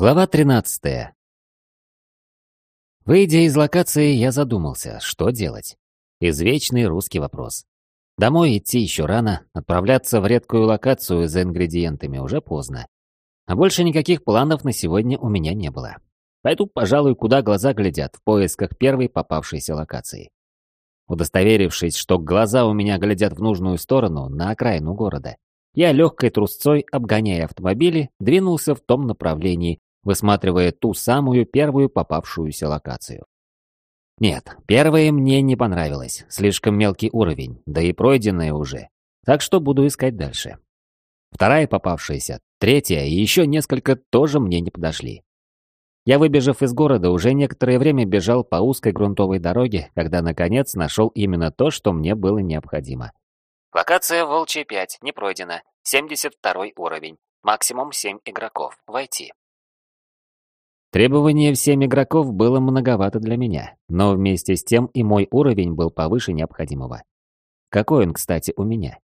Глава 13. Выйдя из локации, я задумался, что делать. Извечный русский вопрос. Домой идти еще рано, отправляться в редкую локацию за ингредиентами уже поздно. А больше никаких планов на сегодня у меня не было. Пойду, пожалуй, куда глаза глядят, в поисках первой попавшейся локации. Удостоверившись, что глаза у меня глядят в нужную сторону, на окраину города, я легкой трусцой, обгоняя автомобили, двинулся в том направлении, высматривая ту самую первую попавшуюся локацию. Нет, первая мне не понравилась, слишком мелкий уровень, да и пройденная уже, так что буду искать дальше. Вторая попавшаяся, третья и еще несколько тоже мне не подошли. Я, выбежав из города, уже некоторое время бежал по узкой грунтовой дороге, когда, наконец, нашел именно то, что мне было необходимо. Локация Волчья 5, не пройдена, 72 уровень, максимум 7 игроков, войти. Требование в 7 игроков было многовато для меня, но вместе с тем и мой уровень был повыше необходимого. Какой он, кстати, у меня?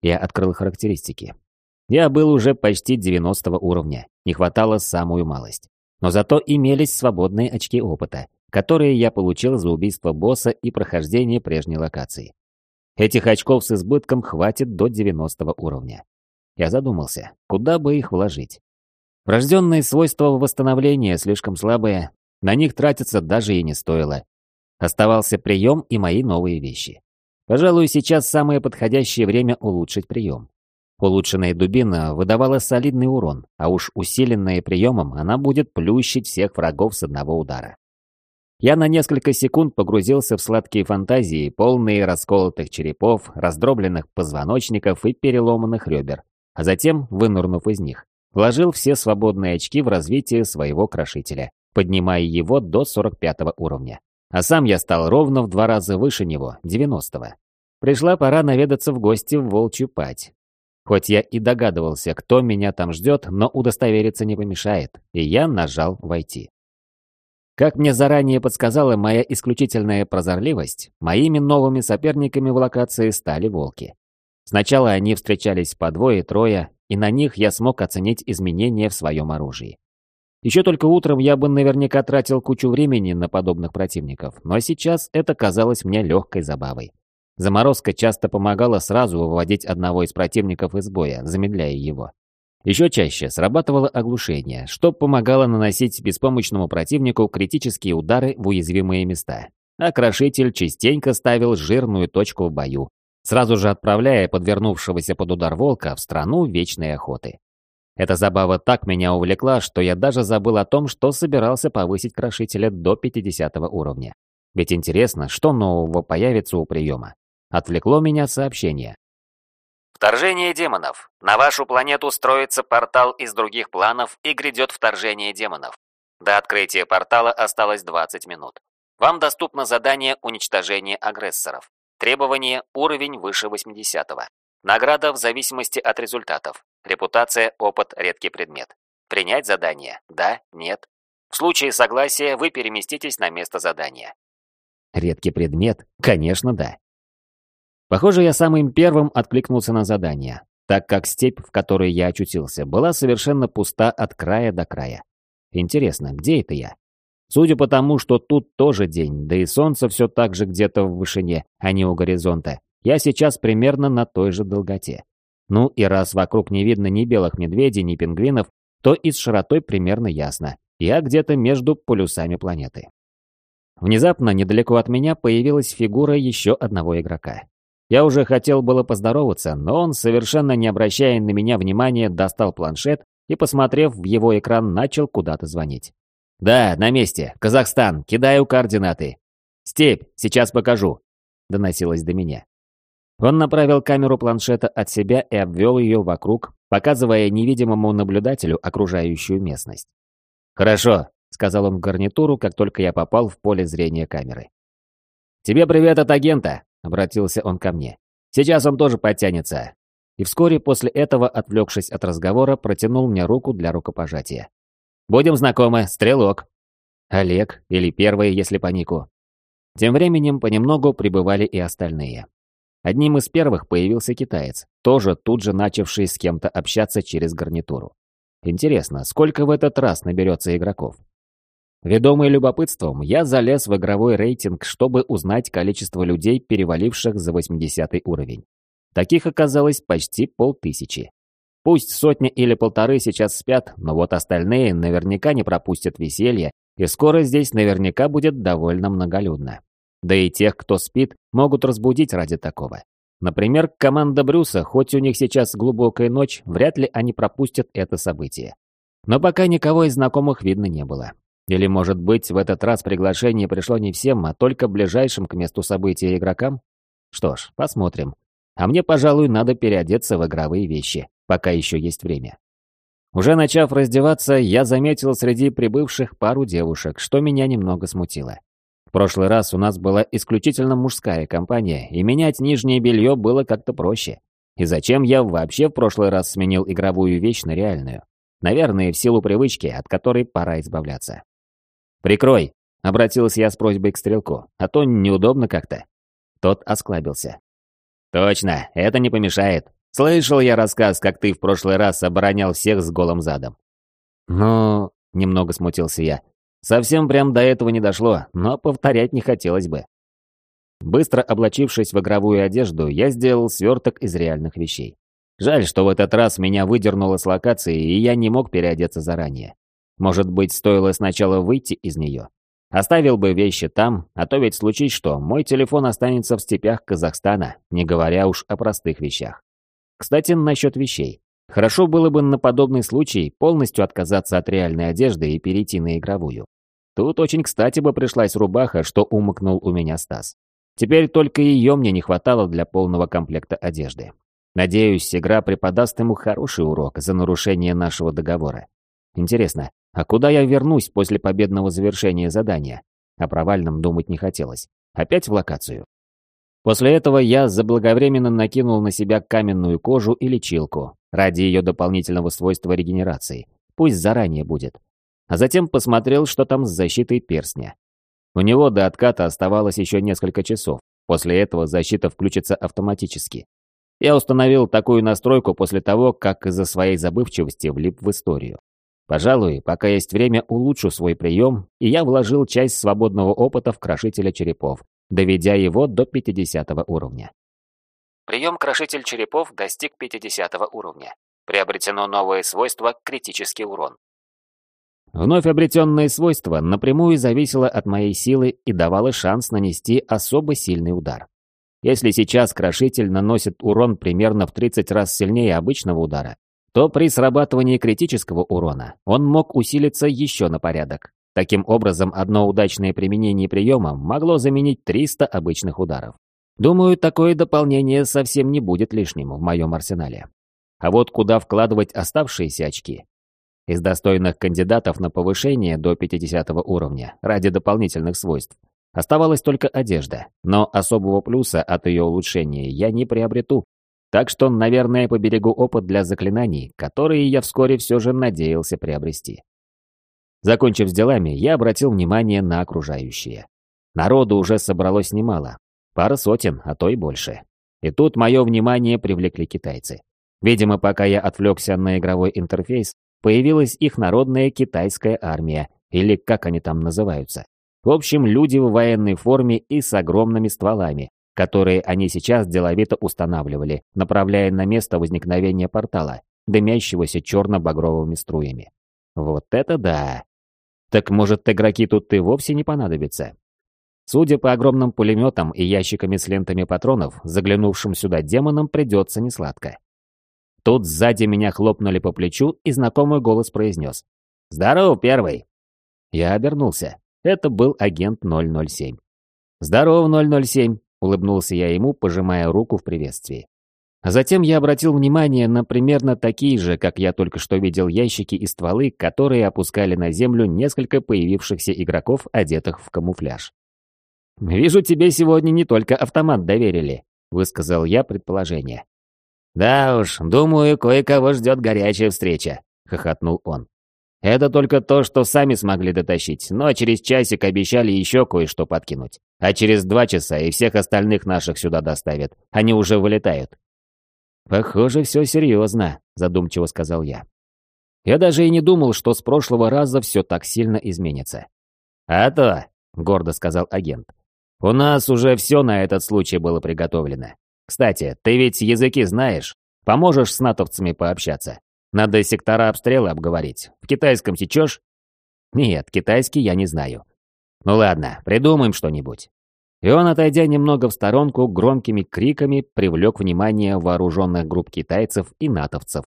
Я открыл характеристики. Я был уже почти 90 уровня, не хватало самую малость. Но зато имелись свободные очки опыта, которые я получил за убийство босса и прохождение прежней локации. Этих очков с избытком хватит до 90 уровня. Я задумался, куда бы их вложить. Врожденные свойства восстановления слишком слабые, на них тратиться даже и не стоило. Оставался прием и мои новые вещи. Пожалуй, сейчас самое подходящее время улучшить прием. Улучшенная дубина выдавала солидный урон, а уж усиленная приемом она будет плющить всех врагов с одного удара. Я на несколько секунд погрузился в сладкие фантазии, полные расколотых черепов, раздробленных позвоночников и переломанных ребер, а затем, вынырнув из них, вложил все свободные очки в развитие своего крошителя, поднимая его до 45 уровня. А сам я стал ровно в два раза выше него, 90-го. Пришла пора наведаться в гости в Волчью Пать. Хоть я и догадывался, кто меня там ждет, но удостовериться не помешает, и я нажал «Войти». Как мне заранее подсказала моя исключительная прозорливость, моими новыми соперниками в локации стали волки. Сначала они встречались по двое-трое, и на них я смог оценить изменения в своем оружии. Еще только утром я бы наверняка тратил кучу времени на подобных противников, но сейчас это казалось мне легкой забавой. Заморозка часто помогала сразу выводить одного из противников из боя, замедляя его. Еще чаще срабатывало оглушение, что помогало наносить беспомощному противнику критические удары в уязвимые места. А крошитель частенько ставил жирную точку в бою, сразу же отправляя подвернувшегося под удар волка в страну вечной охоты. Эта забава так меня увлекла, что я даже забыл о том, что собирался повысить крошителя до 50 уровня. Ведь интересно, что нового появится у приема. Отвлекло меня сообщение. Вторжение демонов. На вашу планету строится портал из других планов и грядет вторжение демонов. До открытия портала осталось 20 минут. Вам доступно задание уничтожения агрессоров. Требование – уровень выше 80-го. Награда в зависимости от результатов. Репутация, опыт, редкий предмет. Принять задание? Да? Нет? В случае согласия вы переместитесь на место задания. Редкий предмет? Конечно, да. Похоже, я самым первым откликнулся на задание, так как степь, в которой я очутился, была совершенно пуста от края до края. Интересно, где это я? Судя по тому, что тут тоже день, да и солнце все так же где-то в вышине, а не у горизонта, я сейчас примерно на той же долготе. Ну и раз вокруг не видно ни белых медведей, ни пингвинов, то и с широтой примерно ясно. Я где-то между полюсами планеты. Внезапно недалеко от меня появилась фигура еще одного игрока. Я уже хотел было поздороваться, но он, совершенно не обращая на меня внимания, достал планшет и, посмотрев в его экран, начал куда-то звонить. «Да, на месте. Казахстан. Кидаю координаты. Степь. Сейчас покажу», — доносилось до меня. Он направил камеру планшета от себя и обвел ее вокруг, показывая невидимому наблюдателю окружающую местность. «Хорошо», — сказал он в гарнитуру, как только я попал в поле зрения камеры. «Тебе привет от агента», — обратился он ко мне. «Сейчас он тоже подтянется». И вскоре после этого, отвлекшись от разговора, протянул мне руку для рукопожатия. «Будем знакомы, стрелок». Олег, или первый, если по нику. Тем временем понемногу прибывали и остальные. Одним из первых появился китаец, тоже тут же начавший с кем-то общаться через гарнитуру. Интересно, сколько в этот раз наберется игроков? Ведомый любопытством, я залез в игровой рейтинг, чтобы узнать количество людей, переваливших за 80 уровень. Таких оказалось почти полтысячи. Пусть сотня или полторы сейчас спят, но вот остальные наверняка не пропустят веселье, и скоро здесь наверняка будет довольно многолюдно. Да и тех, кто спит, могут разбудить ради такого. Например, команда Брюса, хоть у них сейчас глубокая ночь, вряд ли они пропустят это событие. Но пока никого из знакомых видно не было. Или, может быть, в этот раз приглашение пришло не всем, а только ближайшим к месту события игрокам? Что ж, посмотрим. А мне, пожалуй, надо переодеться в игровые вещи, пока еще есть время. Уже начав раздеваться, я заметил среди прибывших пару девушек, что меня немного смутило. В прошлый раз у нас была исключительно мужская компания, и менять нижнее белье было как-то проще. И зачем я вообще в прошлый раз сменил игровую вещь на реальную? Наверное, в силу привычки, от которой пора избавляться. «Прикрой!» — обратился я с просьбой к стрелку, а то неудобно как-то. Тот осклабился. «Точно, это не помешает. Слышал я рассказ, как ты в прошлый раз оборонял всех с голым задом». «Ну...» — немного смутился я. «Совсем прям до этого не дошло, но повторять не хотелось бы». Быстро облачившись в игровую одежду, я сделал сверток из реальных вещей. Жаль, что в этот раз меня выдернуло с локации, и я не мог переодеться заранее. Может быть, стоило сначала выйти из нее? Оставил бы вещи там, а то ведь случись что, мой телефон останется в степях Казахстана, не говоря уж о простых вещах. Кстати, насчет вещей. Хорошо было бы на подобный случай полностью отказаться от реальной одежды и перейти на игровую. Тут очень кстати бы пришлась рубаха, что умыкнул у меня Стас. Теперь только ее мне не хватало для полного комплекта одежды. Надеюсь, игра преподаст ему хороший урок за нарушение нашего договора. Интересно, а куда я вернусь после победного завершения задания? О провальном думать не хотелось. Опять в локацию. После этого я заблаговременно накинул на себя каменную кожу и лечилку, ради ее дополнительного свойства регенерации. Пусть заранее будет. А затем посмотрел, что там с защитой перстня. У него до отката оставалось еще несколько часов. После этого защита включится автоматически. Я установил такую настройку после того, как из-за своей забывчивости влип в историю. Пожалуй, пока есть время, улучшу свой прием, и я вложил часть свободного опыта в крошителя черепов, доведя его до 50 уровня. Прием Крошитель черепов достиг 50 уровня. Приобретено новое свойство «Критический урон». Вновь обретенное свойство напрямую зависело от моей силы и давало шанс нанести особо сильный удар. Если сейчас крошитель наносит урон примерно в 30 раз сильнее обычного удара, то при срабатывании критического урона он мог усилиться еще на порядок. Таким образом, одно удачное применение приема могло заменить 300 обычных ударов. Думаю, такое дополнение совсем не будет лишним в моем арсенале. А вот куда вкладывать оставшиеся очки? Из достойных кандидатов на повышение до 50 уровня ради дополнительных свойств оставалась только одежда, но особого плюса от ее улучшения я не приобрету, так что, наверное, поберегу опыт для заклинаний, которые я вскоре все же надеялся приобрести. Закончив с делами, я обратил внимание на окружающее. Народу уже собралось немало. Пара сотен, а то и больше. И тут мое внимание привлекли китайцы. Видимо, пока я отвлекся на игровой интерфейс, появилась их народная китайская армия, или как они там называются. В общем, люди в военной форме и с огромными стволами, которые они сейчас деловито устанавливали, направляя на место возникновения портала, дымящегося черно-багровыми струями. Вот это да! Так может, игроки тут и вовсе не понадобятся? Судя по огромным пулеметам и ящиками с лентами патронов, заглянувшим сюда демонам придется несладко. Тут сзади меня хлопнули по плечу, и знакомый голос произнес. «Здорово, первый!» Я обернулся. Это был агент 007. «Здорово, 007!» Улыбнулся я ему, пожимая руку в приветствии. Затем я обратил внимание на примерно такие же, как я только что видел, ящики и стволы, которые опускали на землю несколько появившихся игроков, одетых в камуфляж. «Вижу, тебе сегодня не только автомат доверили», — высказал я предположение. «Да уж, думаю, кое-кого ждет горячая встреча», — хохотнул он. Это только то, что сами смогли дотащить, но через часик обещали еще кое-что подкинуть. А через два часа и всех остальных наших сюда доставят. Они уже вылетают. «Похоже, все серьезно», — задумчиво сказал я. Я даже и не думал, что с прошлого раза все так сильно изменится. «А то», — гордо сказал агент, — «у нас уже все на этот случай было приготовлено. Кстати, ты ведь языки знаешь? Поможешь с натовцами пообщаться? Надо сектора обстрела обговорить. В китайском течешь?» «Нет, китайский я не знаю». «Ну ладно, придумаем что-нибудь». И он, отойдя немного в сторонку, громкими криками привлек внимание вооруженных групп китайцев и натовцев.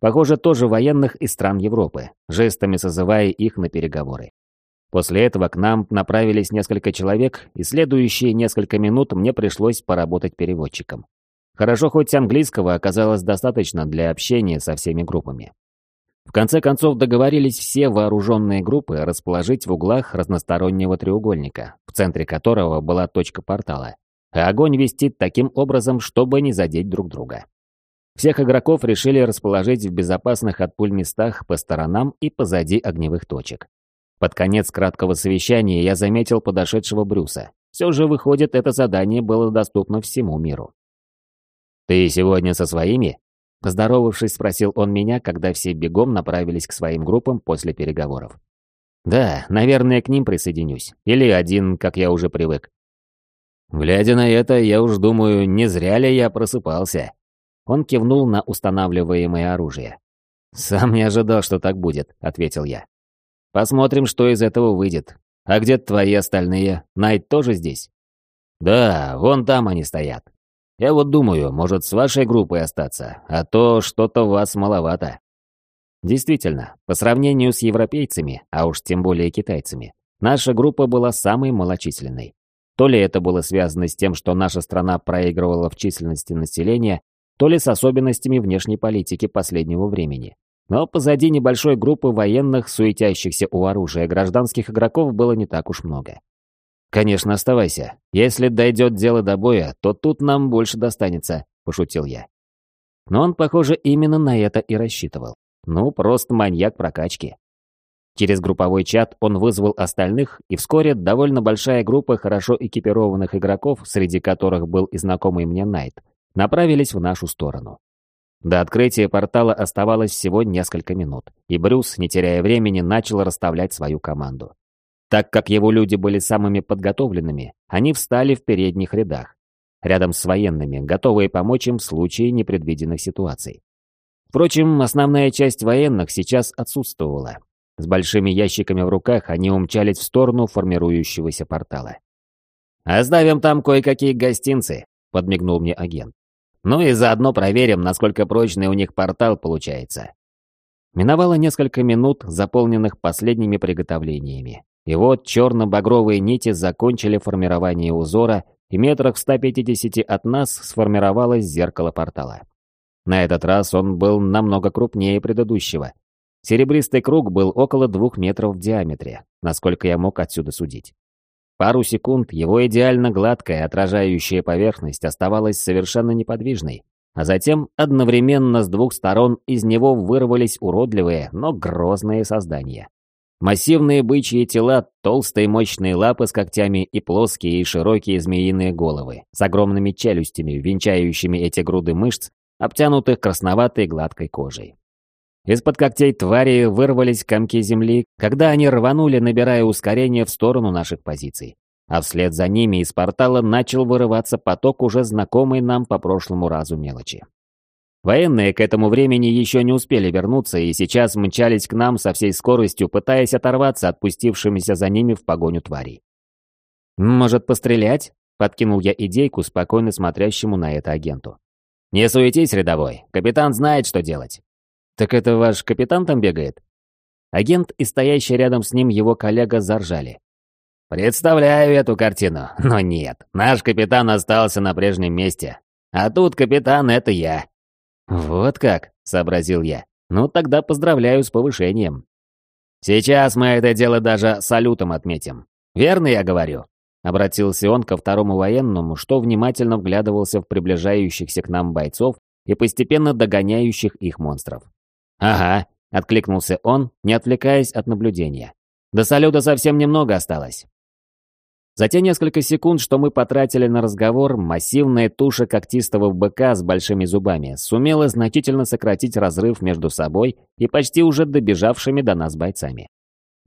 Похоже, тоже военных из стран Европы, жестами созывая их на переговоры. После этого к нам направились несколько человек, и следующие несколько минут мне пришлось поработать переводчиком. Хорошо, хоть английского оказалось достаточно для общения со всеми группами. В конце концов договорились все вооруженные группы расположить в углах разностороннего треугольника, в центре которого была точка портала, а огонь вести таким образом, чтобы не задеть друг друга. Всех игроков решили расположить в безопасных от пуль местах по сторонам и позади огневых точек. Под конец краткого совещания я заметил подошедшего Брюса. Все же, выходит, это задание было доступно всему миру. «Ты сегодня со своими?» Поздоровавшись, спросил он меня, когда все бегом направились к своим группам после переговоров. «Да, наверное, к ним присоединюсь. Или один, как я уже привык». Глядя на это, я уж думаю, не зря ли я просыпался. Он кивнул на устанавливаемое оружие. «Сам не ожидал, что так будет», — ответил я. «Посмотрим, что из этого выйдет. А где твои остальные? Найт тоже здесь?» «Да, вон там они стоят. Я вот думаю, может, с вашей группой остаться, а то что-то вас маловато». Действительно, по сравнению с европейцами, а уж тем более китайцами, наша группа была самой малочисленной. То ли это было связано с тем, что наша страна проигрывала в численности населения, то ли с особенностями внешней политики последнего времени. Но позади небольшой группы военных, суетящихся у оружия гражданских игроков было не так уж много. «Конечно, оставайся. Если дойдет дело до боя, то тут нам больше достанется», – пошутил я. Но он, похоже, именно на это и рассчитывал. Ну, просто маньяк прокачки. Через групповой чат он вызвал остальных, и вскоре довольно большая группа хорошо экипированных игроков, среди которых был и знакомый мне Найт, направились в нашу сторону. До открытия портала оставалось всего несколько минут, и Брюс, не теряя времени, начал расставлять свою команду. Так как его люди были самыми подготовленными, они встали в передних рядах, рядом с военными, готовые помочь им в случае непредвиденных ситуаций. Впрочем, основная часть военных сейчас отсутствовала. С большими ящиками в руках они умчались в сторону формирующегося портала. «Оставим там кое-какие гостинцы», — подмигнул мне агент. «Ну и заодно проверим, насколько прочный у них портал получается». Миновало несколько минут, заполненных последними приготовлениями. И вот черно-багровые нити закончили формирование узора, и метрах в 150 от нас сформировалось зеркало портала. На этот раз он был намного крупнее предыдущего. Серебристый круг был около двух метров в диаметре, насколько я мог отсюда судить. Пару секунд его идеально гладкая отражающая поверхность оставалась совершенно неподвижной, а затем одновременно с двух сторон из него вырвались уродливые, но грозные создания. Массивные бычьи тела, толстые мощные лапы с когтями и плоские и широкие змеиные головы с огромными челюстями, венчающими эти груды мышц, обтянутых красноватой гладкой кожей. Из-под когтей твари вырвались комки земли, когда они рванули, набирая ускорение в сторону наших позиций. А вслед за ними из портала начал вырываться поток уже знакомой нам по прошлому разу мелочи. Военные к этому времени еще не успели вернуться и сейчас мчались к нам со всей скоростью, пытаясь оторваться от пустившимися за ними в погоню тварей. «Может, пострелять?» — подкинул я идейку спокойно смотрящему на это агенту. «Не суетись, рядовой, капитан знает, что делать». «Так это ваш капитан там бегает?» Агент и стоящий рядом с ним его коллега заржали. «Представляю эту картину, но нет, наш капитан остался на прежнем месте. А тут капитан — это я. «Вот как», — сообразил я. «Ну, тогда поздравляю с повышением». «Сейчас мы это дело даже салютом отметим. Верно я говорю?» Обратился он ко второму военному, что внимательно вглядывался в приближающихся к нам бойцов и постепенно догоняющих их монстров. «Ага», — откликнулся он, не отвлекаясь от наблюдения. «До салюта совсем немного осталось». За те несколько секунд, что мы потратили на разговор, массивная туша когтистого быка с большими зубами сумела значительно сократить разрыв между собой и почти уже добежавшими до нас бойцами.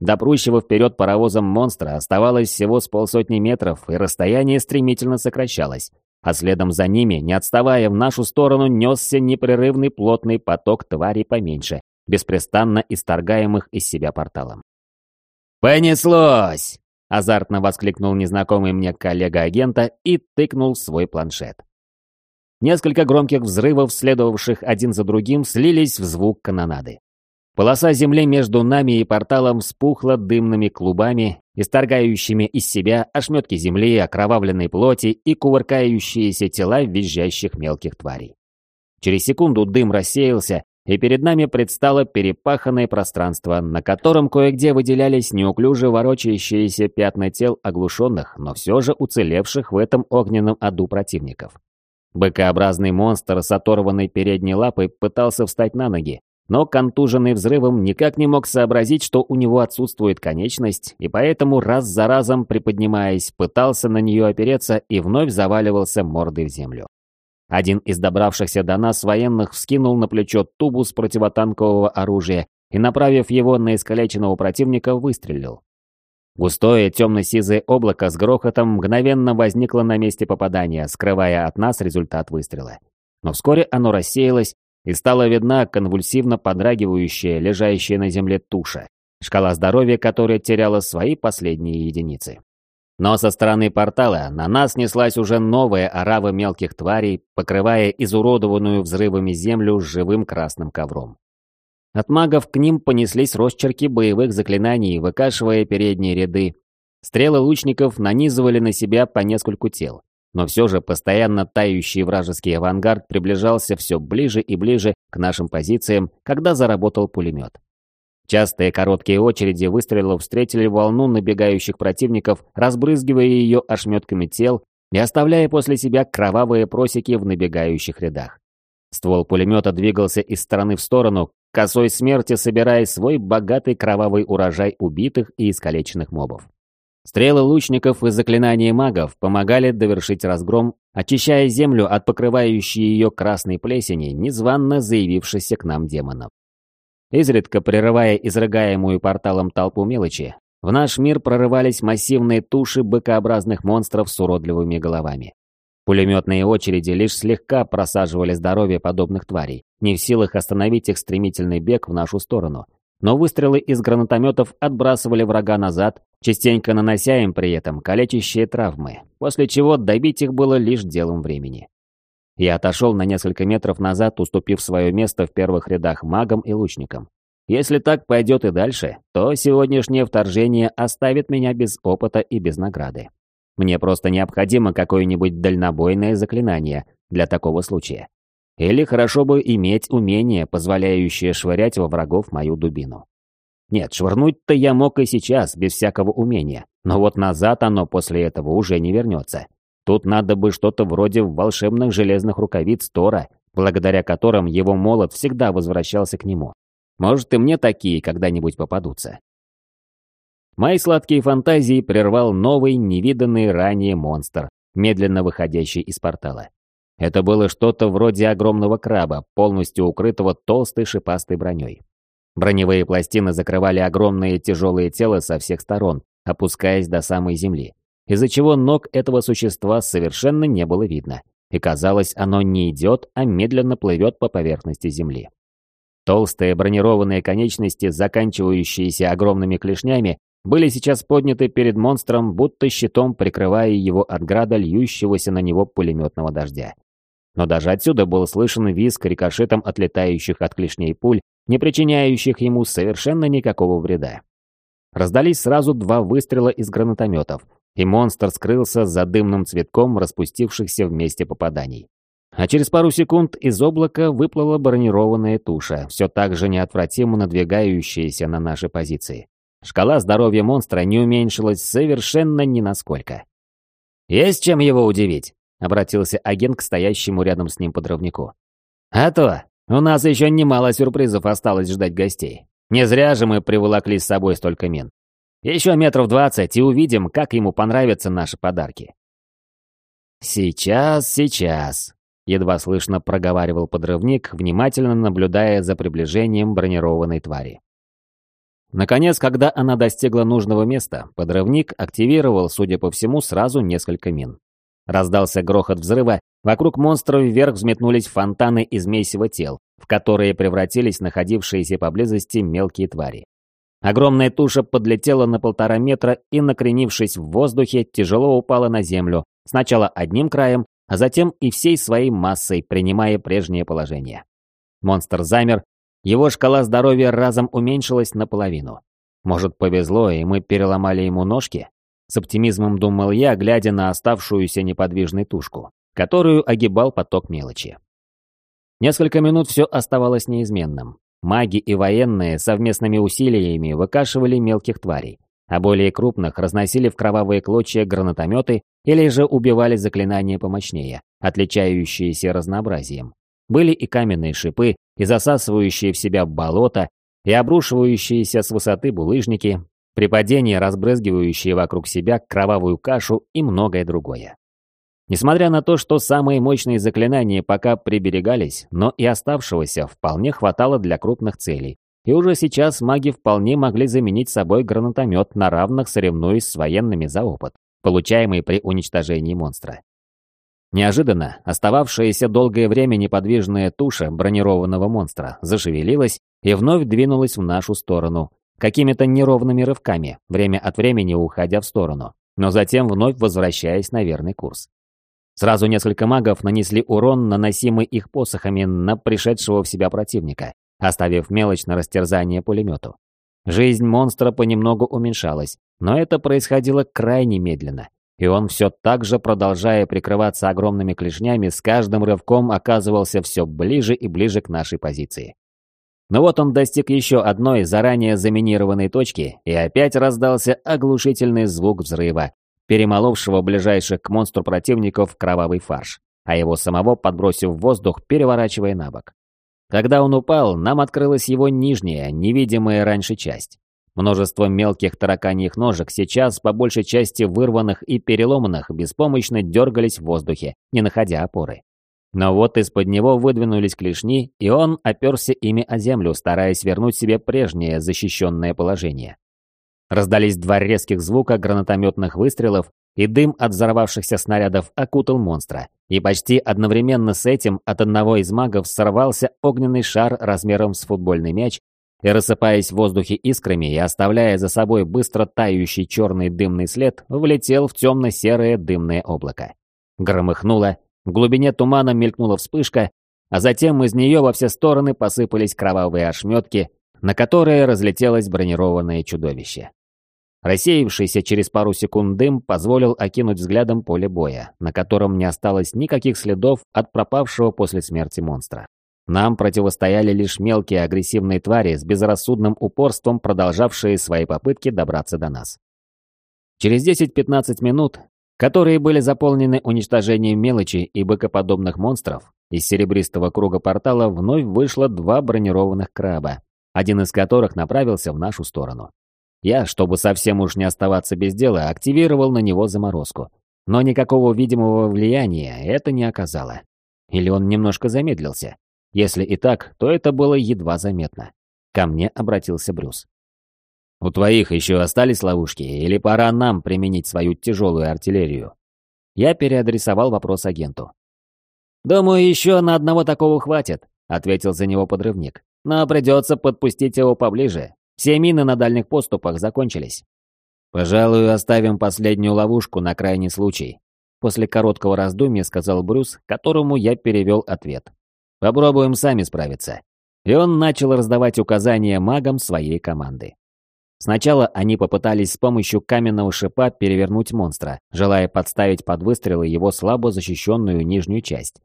До прущего вперед паровозом монстра оставалось всего с полсотни метров, и расстояние стремительно сокращалось, а следом за ними, не отставая в нашу сторону, несся непрерывный плотный поток тварей поменьше, беспрестанно исторгаемых из себя порталом. «Понеслось!» Азартно воскликнул незнакомый мне коллега агента и тыкнул свой планшет. Несколько громких взрывов, следовавших один за другим, слились в звук канонады. Полоса земли между нами и порталом спухла дымными клубами, исторгающими из себя ошметки земли, окровавленной плоти и кувыркающиеся тела визжащих мелких тварей. Через секунду дым рассеялся, и перед нами предстало перепаханное пространство, на котором кое-где выделялись неуклюже ворочающиеся пятна тел оглушенных, но все же уцелевших в этом огненном аду противников. Быкообразный монстр с оторванной передней лапой пытался встать на ноги, но контуженный взрывом никак не мог сообразить, что у него отсутствует конечность, и поэтому раз за разом, приподнимаясь, пытался на нее опереться и вновь заваливался мордой в землю. Один из добравшихся до нас военных вскинул на плечо тубус противотанкового оружия и, направив его на искалеченного противника, выстрелил. Густое темно-сизое облако с грохотом мгновенно возникло на месте попадания, скрывая от нас результат выстрела. Но вскоре оно рассеялось, и стала видна конвульсивно подрагивающая, лежащая на земле туша, шкала здоровья которой теряла свои последние единицы. Но со стороны портала на нас неслась уже новая орава мелких тварей, покрывая изуродованную взрывами землю с живым красным ковром. От магов к ним понеслись росчерки боевых заклинаний, выкашивая передние ряды. Стрелы лучников нанизывали на себя по нескольку тел. Но все же постоянно тающий вражеский авангард приближался все ближе и ближе к нашим позициям, когда заработал пулемет. Частые короткие очереди выстрелов встретили волну набегающих противников, разбрызгивая ее ошметками тел и оставляя после себя кровавые просеки в набегающих рядах. Ствол пулемета двигался из стороны в сторону, косой смерти собирая свой богатый кровавый урожай убитых и искалеченных мобов. Стрелы лучников и заклинания магов помогали довершить разгром, очищая землю от покрывающей ее красной плесени, незванно заявившихся к нам демонов. Изредка прерывая изрыгаемую порталом толпу мелочи, в наш мир прорывались массивные туши быкообразных монстров с уродливыми головами. Пулеметные очереди лишь слегка просаживали здоровье подобных тварей, не в силах остановить их стремительный бег в нашу сторону. Но выстрелы из гранатометов отбрасывали врага назад, частенько нанося им при этом калечащие травмы, после чего добить их было лишь делом времени. Я отошел на несколько метров назад, уступив свое место в первых рядах магам и лучникам. Если так пойдет и дальше, то сегодняшнее вторжение оставит меня без опыта и без награды. Мне просто необходимо какое-нибудь дальнобойное заклинание для такого случая. Или хорошо бы иметь умение, позволяющее швырять во врагов мою дубину. Нет, швырнуть-то я мог и сейчас, без всякого умения, но вот назад оно после этого уже не вернется. Тут надо бы что-то вроде волшебных железных рукавиц Тора, благодаря которым его молот всегда возвращался к нему. Может, и мне такие когда-нибудь попадутся. Мои сладкие фантазии прервал новый, невиданный ранее монстр, медленно выходящий из портала. Это было что-то вроде огромного краба, полностью укрытого толстой шипастой броней. Броневые пластины закрывали огромное тяжелое тело со всех сторон, опускаясь до самой земли из-за чего ног этого существа совершенно не было видно, и казалось, оно не идет, а медленно плывет по поверхности земли. Толстые бронированные конечности, заканчивающиеся огромными клешнями, были сейчас подняты перед монстром, будто щитом прикрывая его от града льющегося на него пулеметного дождя. Но даже отсюда был слышен визг рикошетом отлетающих от клешней пуль, не причиняющих ему совершенно никакого вреда. Раздались сразу два выстрела из гранатометов, и монстр скрылся за дымным цветком распустившихся вместе попаданий. А через пару секунд из облака выплыла бронированная туша, все так же неотвратимо надвигающаяся на наши позиции. Шкала здоровья монстра не уменьшилась совершенно ни насколько. «Есть чем его удивить?» — обратился агент к стоящему рядом с ним подрывнику. «А то, у нас еще немало сюрпризов осталось ждать гостей. Не зря же мы приволокли с собой столько мин. Еще метров двадцать, и увидим, как ему понравятся наши подарки. «Сейчас, сейчас», — едва слышно проговаривал подрывник, внимательно наблюдая за приближением бронированной твари. Наконец, когда она достигла нужного места, подрывник активировал, судя по всему, сразу несколько мин. Раздался грохот взрыва, вокруг монстра вверх взметнулись фонтаны из месива тел, в которые превратились находившиеся поблизости мелкие твари. Огромная туша подлетела на полтора метра и, накренившись в воздухе, тяжело упала на землю, сначала одним краем, а затем и всей своей массой, принимая прежнее положение. Монстр замер, его шкала здоровья разом уменьшилась наполовину. Может, повезло, и мы переломали ему ножки? С оптимизмом думал я, глядя на оставшуюся неподвижной тушку, которую огибал поток мелочи. Несколько минут все оставалось неизменным. Маги и военные совместными усилиями выкашивали мелких тварей, а более крупных разносили в кровавые клочья гранатометы или же убивали заклинания помощнее, отличающиеся разнообразием. Были и каменные шипы, и засасывающие в себя болото, и обрушивающиеся с высоты булыжники, при падении разбрызгивающие вокруг себя кровавую кашу и многое другое. Несмотря на то, что самые мощные заклинания пока приберегались, но и оставшегося вполне хватало для крупных целей. И уже сейчас маги вполне могли заменить собой гранатомет на равных, соревнуясь с военными за опыт, получаемый при уничтожении монстра. Неожиданно остававшаяся долгое время неподвижная туша бронированного монстра зашевелилась и вновь двинулась в нашу сторону, какими-то неровными рывками, время от времени уходя в сторону, но затем вновь возвращаясь на верный курс. Сразу несколько магов нанесли урон, наносимый их посохами на пришедшего в себя противника, оставив мелочь на растерзание пулемету. Жизнь монстра понемногу уменьшалась, но это происходило крайне медленно, и он все так же, продолжая прикрываться огромными клешнями, с каждым рывком оказывался все ближе и ближе к нашей позиции. Но вот он достиг еще одной заранее заминированной точки, и опять раздался оглушительный звук взрыва, перемоловшего ближайших к монстру противников кровавый фарш, а его самого подбросив в воздух, переворачивая на бок. Когда он упал, нам открылась его нижняя, невидимая раньше часть. Множество мелких тараканьих ножек сейчас, по большей части вырванных и переломанных, беспомощно дергались в воздухе, не находя опоры. Но вот из-под него выдвинулись клешни, и он оперся ими о землю, стараясь вернуть себе прежнее защищенное положение. Раздались два резких звука гранатометных выстрелов, и дым от взорвавшихся снарядов окутал монстра. И почти одновременно с этим от одного из магов сорвался огненный шар размером с футбольный мяч и, рассыпаясь в воздухе искрами и оставляя за собой быстро тающий черный дымный след, влетел в темно-серое дымное облако. Громыхнуло, в глубине тумана мелькнула вспышка, а затем из нее во все стороны посыпались кровавые ошметки, на которые разлетелось бронированное чудовище. Рассеявшийся через пару секунд дым позволил окинуть взглядом поле боя, на котором не осталось никаких следов от пропавшего после смерти монстра. Нам противостояли лишь мелкие агрессивные твари с безрассудным упорством, продолжавшие свои попытки добраться до нас. Через 10-15 минут, которые были заполнены уничтожением мелочи и быкоподобных монстров, из серебристого круга портала вновь вышло два бронированных краба, один из которых направился в нашу сторону. Я, чтобы совсем уж не оставаться без дела, активировал на него заморозку. Но никакого видимого влияния это не оказало. Или он немножко замедлился. Если и так, то это было едва заметно. Ко мне обратился Брюс. «У твоих еще остались ловушки, или пора нам применить свою тяжелую артиллерию?» Я переадресовал вопрос агенту. «Думаю, еще на одного такого хватит», — ответил за него подрывник. «Но придется подпустить его поближе, все мины на дальних поступах закончились. «Пожалуй, оставим последнюю ловушку на крайний случай», после короткого раздумья сказал Брюс, которому я перевел ответ. «Попробуем сами справиться». И он начал раздавать указания магам своей команды. Сначала они попытались с помощью каменного шипа перевернуть монстра, желая подставить под выстрелы его слабо защищенную нижнюю часть.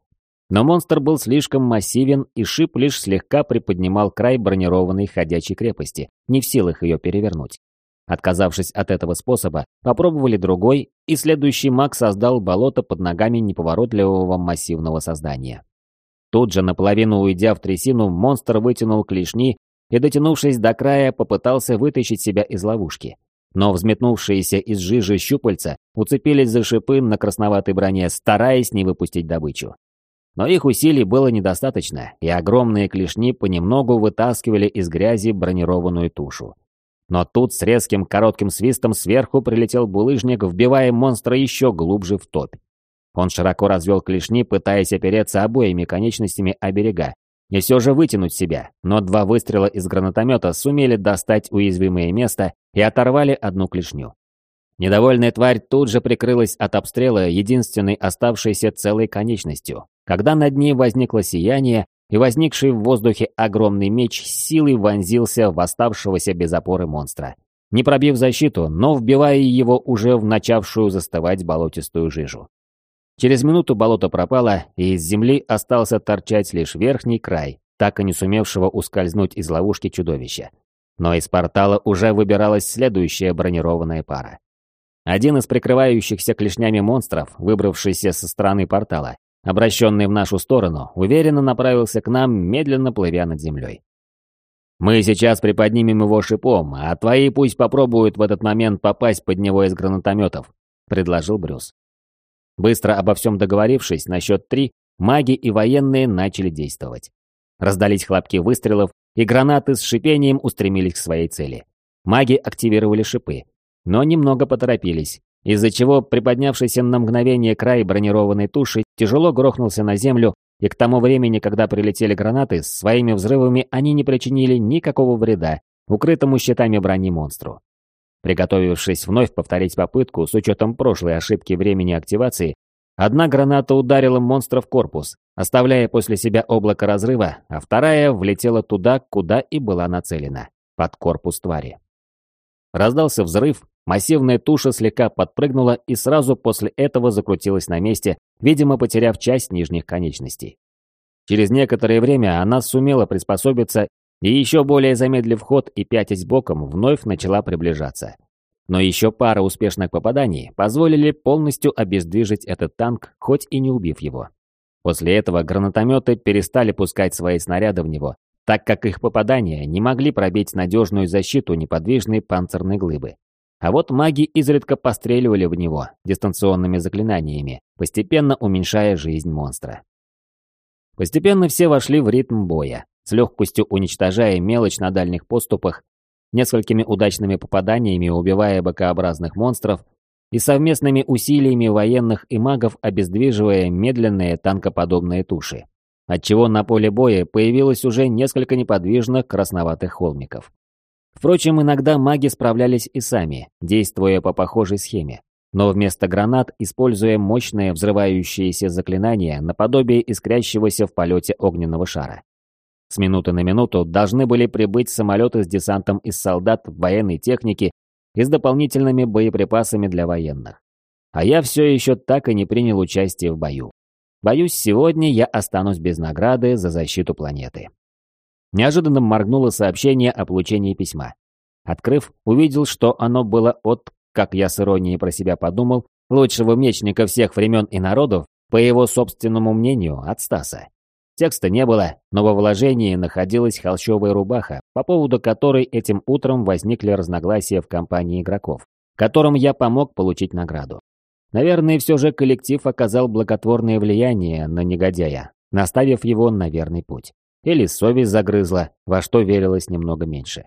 Но монстр был слишком массивен, и шип лишь слегка приподнимал край бронированной ходячей крепости, не в силах ее перевернуть. Отказавшись от этого способа, попробовали другой, и следующий маг создал болото под ногами неповоротливого массивного создания. Тут же, наполовину уйдя в трясину, монстр вытянул клешни и, дотянувшись до края, попытался вытащить себя из ловушки. но взметнувшиеся из жижи щупальца уцепились за шипы на красноватой броне, стараясь не выпустить добычу. Но их усилий было недостаточно, и огромные клешни понемногу вытаскивали из грязи бронированную тушу. Но тут с резким коротким свистом сверху прилетел булыжник, вбивая монстра еще глубже в топь. Он широко развел клешни, пытаясь опереться обоими конечностями о берега, и все же вытянуть себя, но два выстрела из гранатомета сумели достать уязвимое место и оторвали одну клешню. Недовольная тварь тут же прикрылась от обстрела единственной оставшейся целой конечностью, когда над ней возникло сияние, и возникший в воздухе огромный меч силой вонзился в оставшегося без опоры монстра, не пробив защиту, но вбивая его уже в начавшую застывать болотистую жижу. Через минуту болото пропало, и из земли остался торчать лишь верхний край, так и не сумевшего ускользнуть из ловушки чудовища. Но из портала уже выбиралась следующая бронированная пара. Один из прикрывающихся клешнями монстров, выбравшийся со стороны портала, обращенный в нашу сторону, уверенно направился к нам, медленно плывя над землей. «Мы сейчас приподнимем его шипом, а твои пусть попробуют в этот момент попасть под него из гранатометов», — предложил Брюс. Быстро обо всем договорившись, на счет три, маги и военные начали действовать. Раздались хлопки выстрелов, и гранаты с шипением устремились к своей цели. Маги активировали шипы, но немного поторопились, из-за чего приподнявшийся на мгновение край бронированной туши тяжело грохнулся на землю, и к тому времени, когда прилетели гранаты, своими взрывами они не причинили никакого вреда укрытому щитами брони монстру. Приготовившись вновь повторить попытку с учетом прошлой ошибки времени активации, одна граната ударила монстра в корпус, оставляя после себя облако разрыва, а вторая влетела туда, куда и была нацелена, под корпус твари. Раздался взрыв, Массивная туша слегка подпрыгнула и сразу после этого закрутилась на месте, видимо, потеряв часть нижних конечностей. Через некоторое время она сумела приспособиться и еще более замедлив ход и пятясь боком, вновь начала приближаться. Но еще пара успешных попаданий позволили полностью обездвижить этот танк, хоть и не убив его. После этого гранатометы перестали пускать свои снаряды в него, так как их попадания не могли пробить надежную защиту неподвижной панцирной глыбы. А вот маги изредка постреливали в него дистанционными заклинаниями, постепенно уменьшая жизнь монстра. Постепенно все вошли в ритм боя, с легкостью уничтожая мелочь на дальних поступах, несколькими удачными попаданиями убивая бокообразных монстров и совместными усилиями военных и магов обездвиживая медленные танкоподобные туши, отчего на поле боя появилось уже несколько неподвижных красноватых холмиков. Впрочем, иногда маги справлялись и сами, действуя по похожей схеме, но вместо гранат используя мощное взрывающееся заклинание наподобие искрящегося в полете огненного шара. С минуты на минуту должны были прибыть самолеты с десантом из солдат военной техники и с дополнительными боеприпасами для военных. А я все еще так и не принял участие в бою. Боюсь, сегодня я останусь без награды за защиту планеты. Неожиданно моргнуло сообщение о получении письма. Открыв, увидел, что оно было от, как я с иронией про себя подумал, лучшего мечника всех времен и народов, по его собственному мнению, от Стаса. Текста не было, но во вложении находилась холщовая рубаха, по поводу которой этим утром возникли разногласия в компании игроков, которым я помог получить награду. Наверное, все же коллектив оказал благотворное влияние на негодяя, наставив его на верный путь. Или совесть загрызла, во что верилось немного меньше.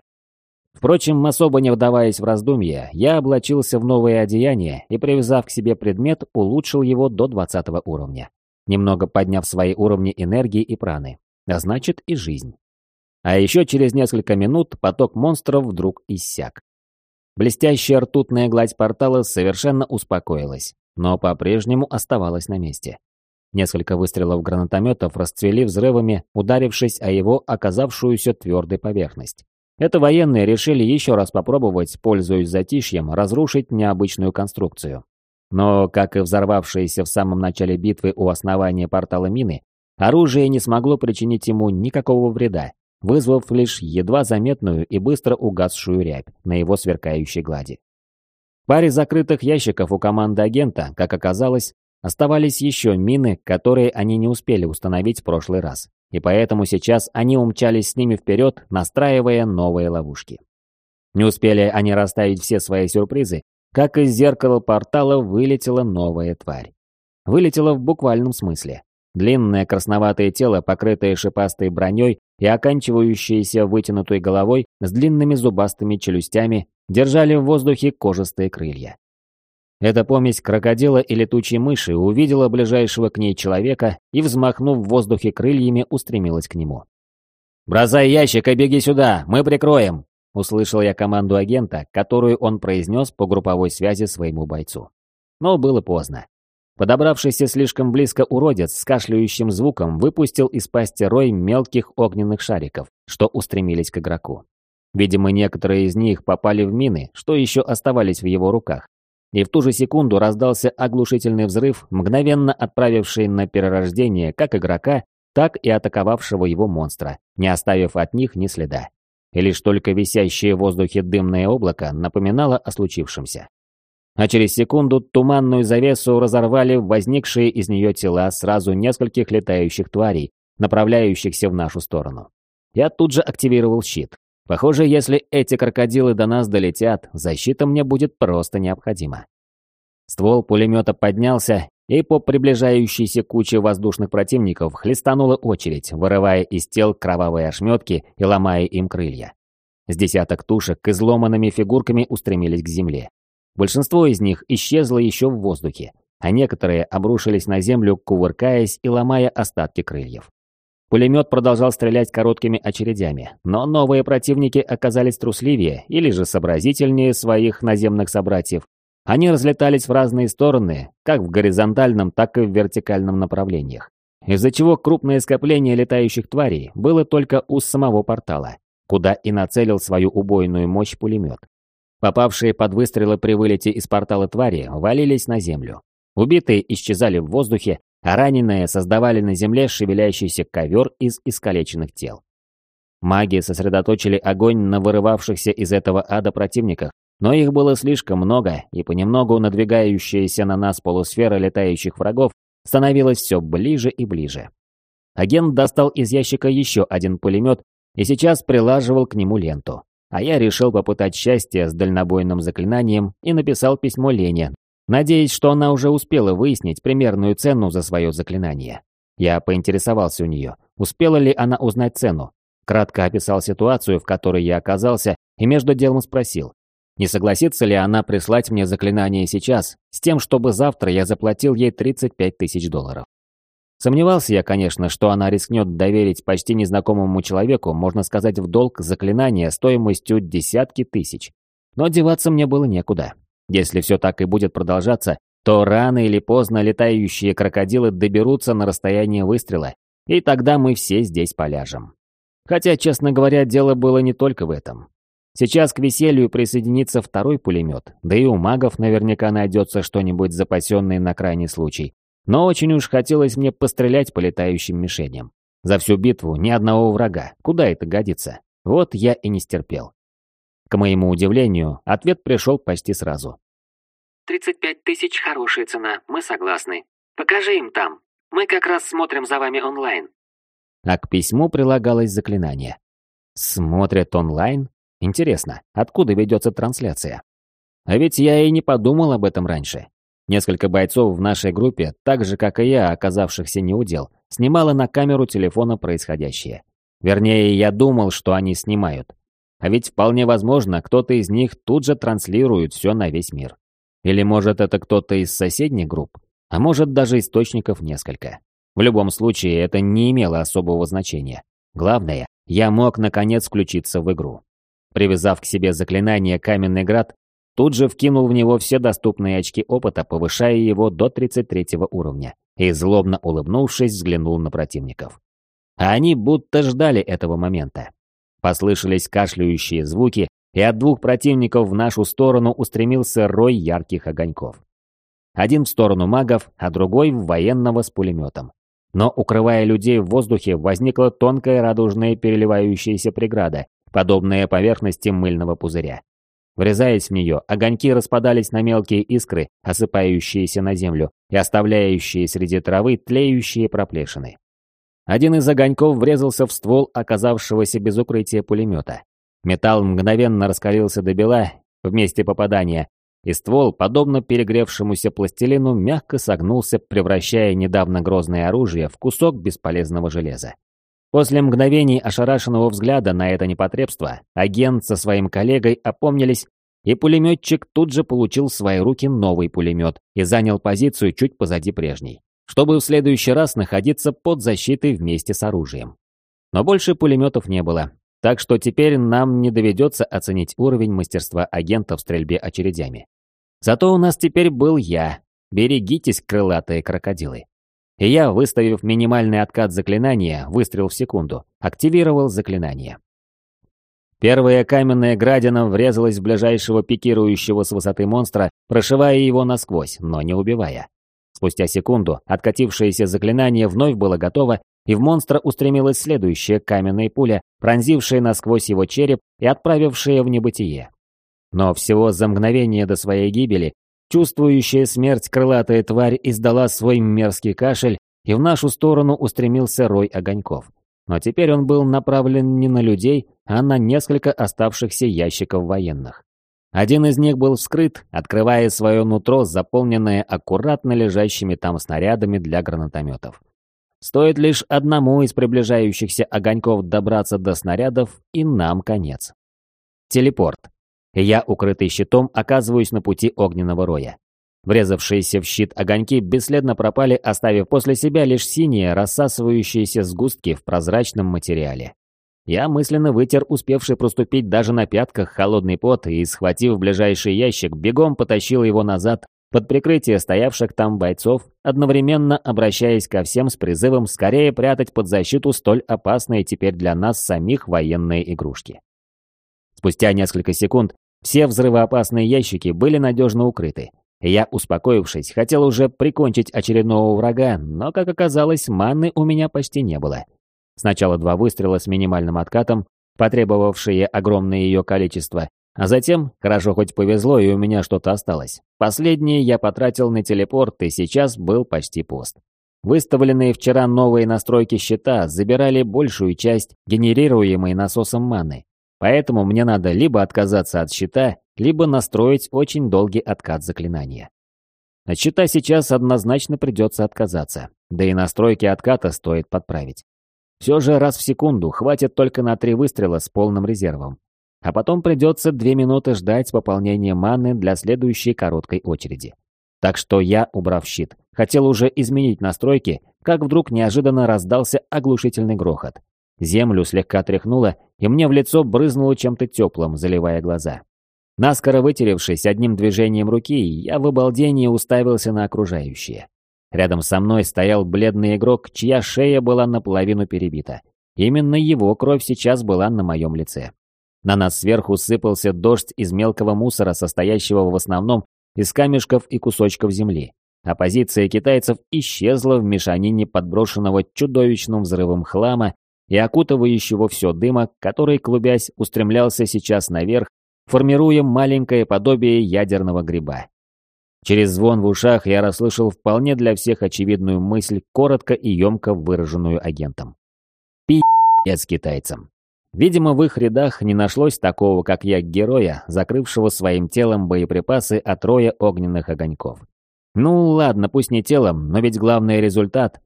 Впрочем, особо не вдаваясь в раздумья, я облачился в новое одеяние и, привязав к себе предмет, улучшил его до 20 уровня, немного подняв свои уровни энергии и праны, а значит и жизнь. А еще через несколько минут поток монстров вдруг иссяк. Блестящая ртутная гладь портала совершенно успокоилась, но по-прежнему оставалась на месте. Несколько выстрелов гранатометов расцвели взрывами, ударившись о его оказавшуюся твердой поверхность. Это военные решили еще раз попробовать, пользуясь затишьем, разрушить необычную конструкцию. Но, как и взорвавшиеся в самом начале битвы у основания портала мины, оружие не смогло причинить ему никакого вреда, вызвав лишь едва заметную и быстро угасшую рябь на его сверкающей глади. В паре закрытых ящиков у команды агента, как оказалось, Оставались еще мины, которые они не успели установить в прошлый раз, и поэтому сейчас они умчались с ними вперед, настраивая новые ловушки. Не успели они расставить все свои сюрпризы, как из зеркала портала вылетела новая тварь. Вылетела в буквальном смысле. Длинное красноватое тело, покрытое шипастой броней и оканчивающееся вытянутой головой с длинными зубастыми челюстями, держали в воздухе кожистые крылья. Эта помесь крокодила и летучей мыши увидела ближайшего к ней человека и, взмахнув в воздухе крыльями, устремилась к нему. «Бросай ящик и беги сюда, мы прикроем!» Услышал я команду агента, которую он произнес по групповой связи своему бойцу. Но было поздно. Подобравшийся слишком близко уродец с кашляющим звуком выпустил из пасти рой мелких огненных шариков, что устремились к игроку. Видимо, некоторые из них попали в мины, что еще оставались в его руках. И в ту же секунду раздался оглушительный взрыв, мгновенно отправивший на перерождение как игрока, так и атаковавшего его монстра, не оставив от них ни следа и лишь только висящее в воздухе дымное облако напоминало о случившемся. А через секунду туманную завесу разорвали возникшие из нее тела сразу нескольких летающих тварей, направляющихся в нашу сторону. Я тут же активировал щит. Похоже, если эти крокодилы до нас долетят, защита мне будет просто необходима. Ствол пулемета поднялся, и по приближающейся куче воздушных противников хлестанула очередь, вырывая из тел кровавые ошметки и ломая им крылья. С десяток тушек изломанными фигурками устремились к земле. Большинство из них исчезло еще в воздухе, а некоторые обрушились на землю, кувыркаясь и ломая остатки крыльев. Пулемет продолжал стрелять короткими очередями, но новые противники оказались трусливее или же сообразительнее своих наземных собратьев они разлетались в разные стороны, как в горизонтальном, так и в вертикальном направлениях. Из-за чего крупное скопление летающих тварей было только у самого портала, куда и нацелил свою убойную мощь пулемет. Попавшие под выстрелы при вылете из портала твари валились на землю. Убитые исчезали в воздухе, а раненые создавали на земле шевелящийся ковер из искалеченных тел. Маги сосредоточили огонь на вырывавшихся из этого ада противниках, но их было слишком много, и понемногу надвигающаяся на нас полусфера летающих врагов становилась все ближе и ближе. Агент достал из ящика еще один пулемет и сейчас прилаживал к нему ленту. А я решил попытать счастье с дальнобойным заклинанием и написал письмо Лене, надеясь, что она уже успела выяснить примерную цену за свое заклинание. Я поинтересовался у нее, успела ли она узнать цену. Кратко описал ситуацию, в которой я оказался, и между делом спросил, не согласится ли она прислать мне заклинание сейчас, с тем, чтобы завтра я заплатил ей 35 тысяч долларов? Сомневался я, конечно, что она рискнет доверить почти незнакомому человеку, можно сказать, в долг заклинание стоимостью десятки тысяч. Но деваться мне было некуда. Если все так и будет продолжаться, то рано или поздно летающие крокодилы доберутся на расстояние выстрела, и тогда мы все здесь поляжем. Хотя, честно говоря, дело было не только в этом. Сейчас к веселью присоединится второй пулемет, да и у магов наверняка найдется что-нибудь запасенное на крайний случай. Но очень уж хотелось мне пострелять по летающим мишеням. За всю битву ни одного врага, куда это годится? Вот я и не стерпел. К моему удивлению, ответ пришел почти сразу. «35 тысяч – хорошая цена, мы согласны. Покажи им там. Мы как раз смотрим за вами онлайн». А к письму прилагалось заклинание. «Смотрят онлайн? Интересно, откуда ведется трансляция? А ведь я и не подумал об этом раньше. Несколько бойцов в нашей группе, так же как и я, оказавшихся неудел, снимало на камеру телефона происходящее. Вернее, я думал, что они снимают. А ведь вполне возможно, кто-то из них тут же транслирует все на весь мир. Или может это кто-то из соседних групп, а может даже источников несколько. В любом случае, это не имело особого значения. Главное, я мог наконец включиться в игру. Привязав к себе заклинание «Каменный град», тут же вкинул в него все доступные очки опыта, повышая его до 33 уровня, и, злобно улыбнувшись, взглянул на противников. А они будто ждали этого момента. Послышались кашляющие звуки, и от двух противников в нашу сторону устремился рой ярких огоньков. Один в сторону магов, а другой в военного с пулеметом. Но, укрывая людей в воздухе, возникла тонкая радужная переливающаяся преграда, подобная поверхности мыльного пузыря. Врезаясь в нее, огоньки распадались на мелкие искры, осыпающиеся на землю и оставляющие среди травы тлеющие проплешины. Один из огоньков врезался в ствол оказавшегося без укрытия пулемета. Металл мгновенно раскалился до бела в месте попадания, и ствол, подобно перегревшемуся пластилину, мягко согнулся, превращая недавно грозное оружие в кусок бесполезного железа. После мгновений ошарашенного взгляда на это непотребство, агент со своим коллегой опомнились, и пулеметчик тут же получил в свои руки новый пулемет и занял позицию чуть позади прежней, чтобы в следующий раз находиться под защитой вместе с оружием. Но больше пулеметов не было, так что теперь нам не доведется оценить уровень мастерства агента в стрельбе очередями. Зато у нас теперь был я. Берегитесь, крылатые крокодилы. И я, выставив минимальный откат заклинания, выстрел в секунду, активировал заклинание. Первая каменная градина врезалась в ближайшего пикирующего с высоты монстра, прошивая его насквозь, но не убивая. Спустя секунду откатившееся заклинание вновь было готово, и в монстра устремилась следующая каменная пуля, пронзившая насквозь его череп и отправившая в небытие. Но всего за мгновение до своей гибели, чувствующая смерть крылатая тварь издала свой мерзкий кашель, и в нашу сторону устремился рой огоньков. Но теперь он был направлен не на людей, а на несколько оставшихся ящиков военных. Один из них был вскрыт, открывая свое нутро, заполненное аккуратно лежащими там снарядами для гранатометов. Стоит лишь одному из приближающихся огоньков добраться до снарядов, и нам конец. Телепорт. Я, укрытый щитом, оказываюсь на пути огненного роя. Врезавшиеся в щит огоньки бесследно пропали, оставив после себя лишь синие, рассасывающиеся сгустки в прозрачном материале. Я мысленно вытер успевший проступить даже на пятках холодный пот и, схватив ближайший ящик, бегом потащил его назад под прикрытие стоявших там бойцов, одновременно обращаясь ко всем с призывом скорее прятать под защиту столь опасные теперь для нас самих военные игрушки. Спустя несколько секунд все взрывоопасные ящики были надежно укрыты. Я, успокоившись, хотел уже прикончить очередного врага, но, как оказалось, маны у меня почти не было. Сначала два выстрела с минимальным откатом, потребовавшие огромное ее количество, а затем, хорошо хоть повезло, и у меня что-то осталось. Последнее я потратил на телепорт, и сейчас был почти пуст. Выставленные вчера новые настройки щита забирали большую часть генерируемой насосом маны. Поэтому мне надо либо отказаться от щита, либо настроить очень долгий откат заклинания. От щита сейчас однозначно придется отказаться, да и настройки отката стоит подправить. Все же раз в секунду хватит только на три выстрела с полным резервом, а потом придется две минуты ждать пополнения маны для следующей короткой очереди. Так что я, убрав щит, хотел уже изменить настройки, как вдруг неожиданно раздался оглушительный грохот. Землю слегка тряхнуло, и мне в лицо брызнуло чем-то теплым, заливая глаза. Наскоро вытеревшись одним движением руки, я в обалдении уставился на окружающее. Рядом со мной стоял бледный игрок, чья шея была наполовину перебита. Именно его кровь сейчас была на моем лице. На нас сверху сыпался дождь из мелкого мусора, состоящего в основном из камешков и кусочков земли. А китайцев исчезла в мешанине подброшенного чудовищным взрывом хлама и окутывающего все дыма, который, клубясь, устремлялся сейчас наверх, формируя маленькое подобие ядерного гриба. Через звон в ушах я расслышал вполне для всех очевидную мысль, коротко и емко выраженную агентом. Пи***ц китайцам. Видимо, в их рядах не нашлось такого, как я, героя, закрывшего своим телом боеприпасы от роя огненных огоньков. Ну ладно, пусть не телом, но ведь главный результат.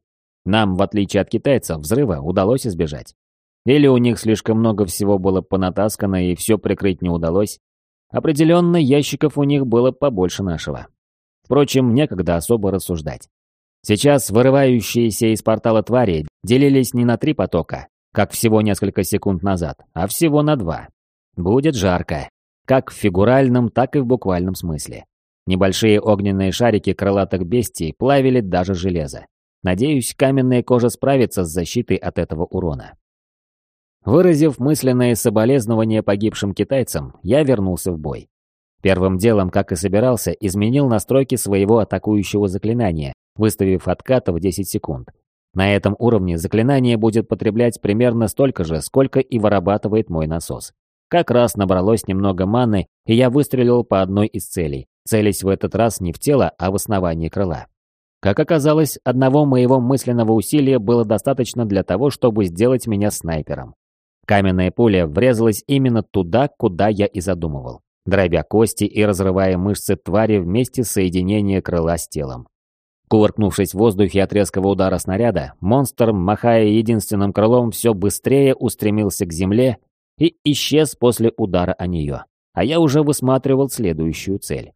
Нам, в отличие от китайцев, взрыва удалось избежать. Или у них слишком много всего было понатаскано и все прикрыть не удалось. Определенно, ящиков у них было побольше нашего. Впрочем, некогда особо рассуждать. Сейчас вырывающиеся из портала твари делились не на три потока, как всего несколько секунд назад, а всего на два. Будет жарко, как в фигуральном, так и в буквальном смысле. Небольшие огненные шарики крылатых бестий плавили даже железо. Надеюсь, каменная кожа справится с защитой от этого урона. Выразив мысленное соболезнование погибшим китайцам, я вернулся в бой. Первым делом, как и собирался, изменил настройки своего атакующего заклинания, выставив откат в 10 секунд, на этом уровне заклинание будет потреблять примерно столько же, сколько и вырабатывает мой насос. Как раз набралось немного маны, и я выстрелил по одной из целей, целясь в этот раз не в тело, а в основание крыла. Как оказалось, одного моего мысленного усилия было достаточно для того, чтобы сделать меня снайпером. Каменная пуля врезалась именно туда, куда я и задумывал, дробя кости и разрывая мышцы твари вместе соединения крыла с телом. Кувыркнувшись в воздухе от резкого удара снаряда, монстр, махая единственным крылом, все быстрее устремился к земле и исчез после удара о нее. А я уже высматривал следующую цель.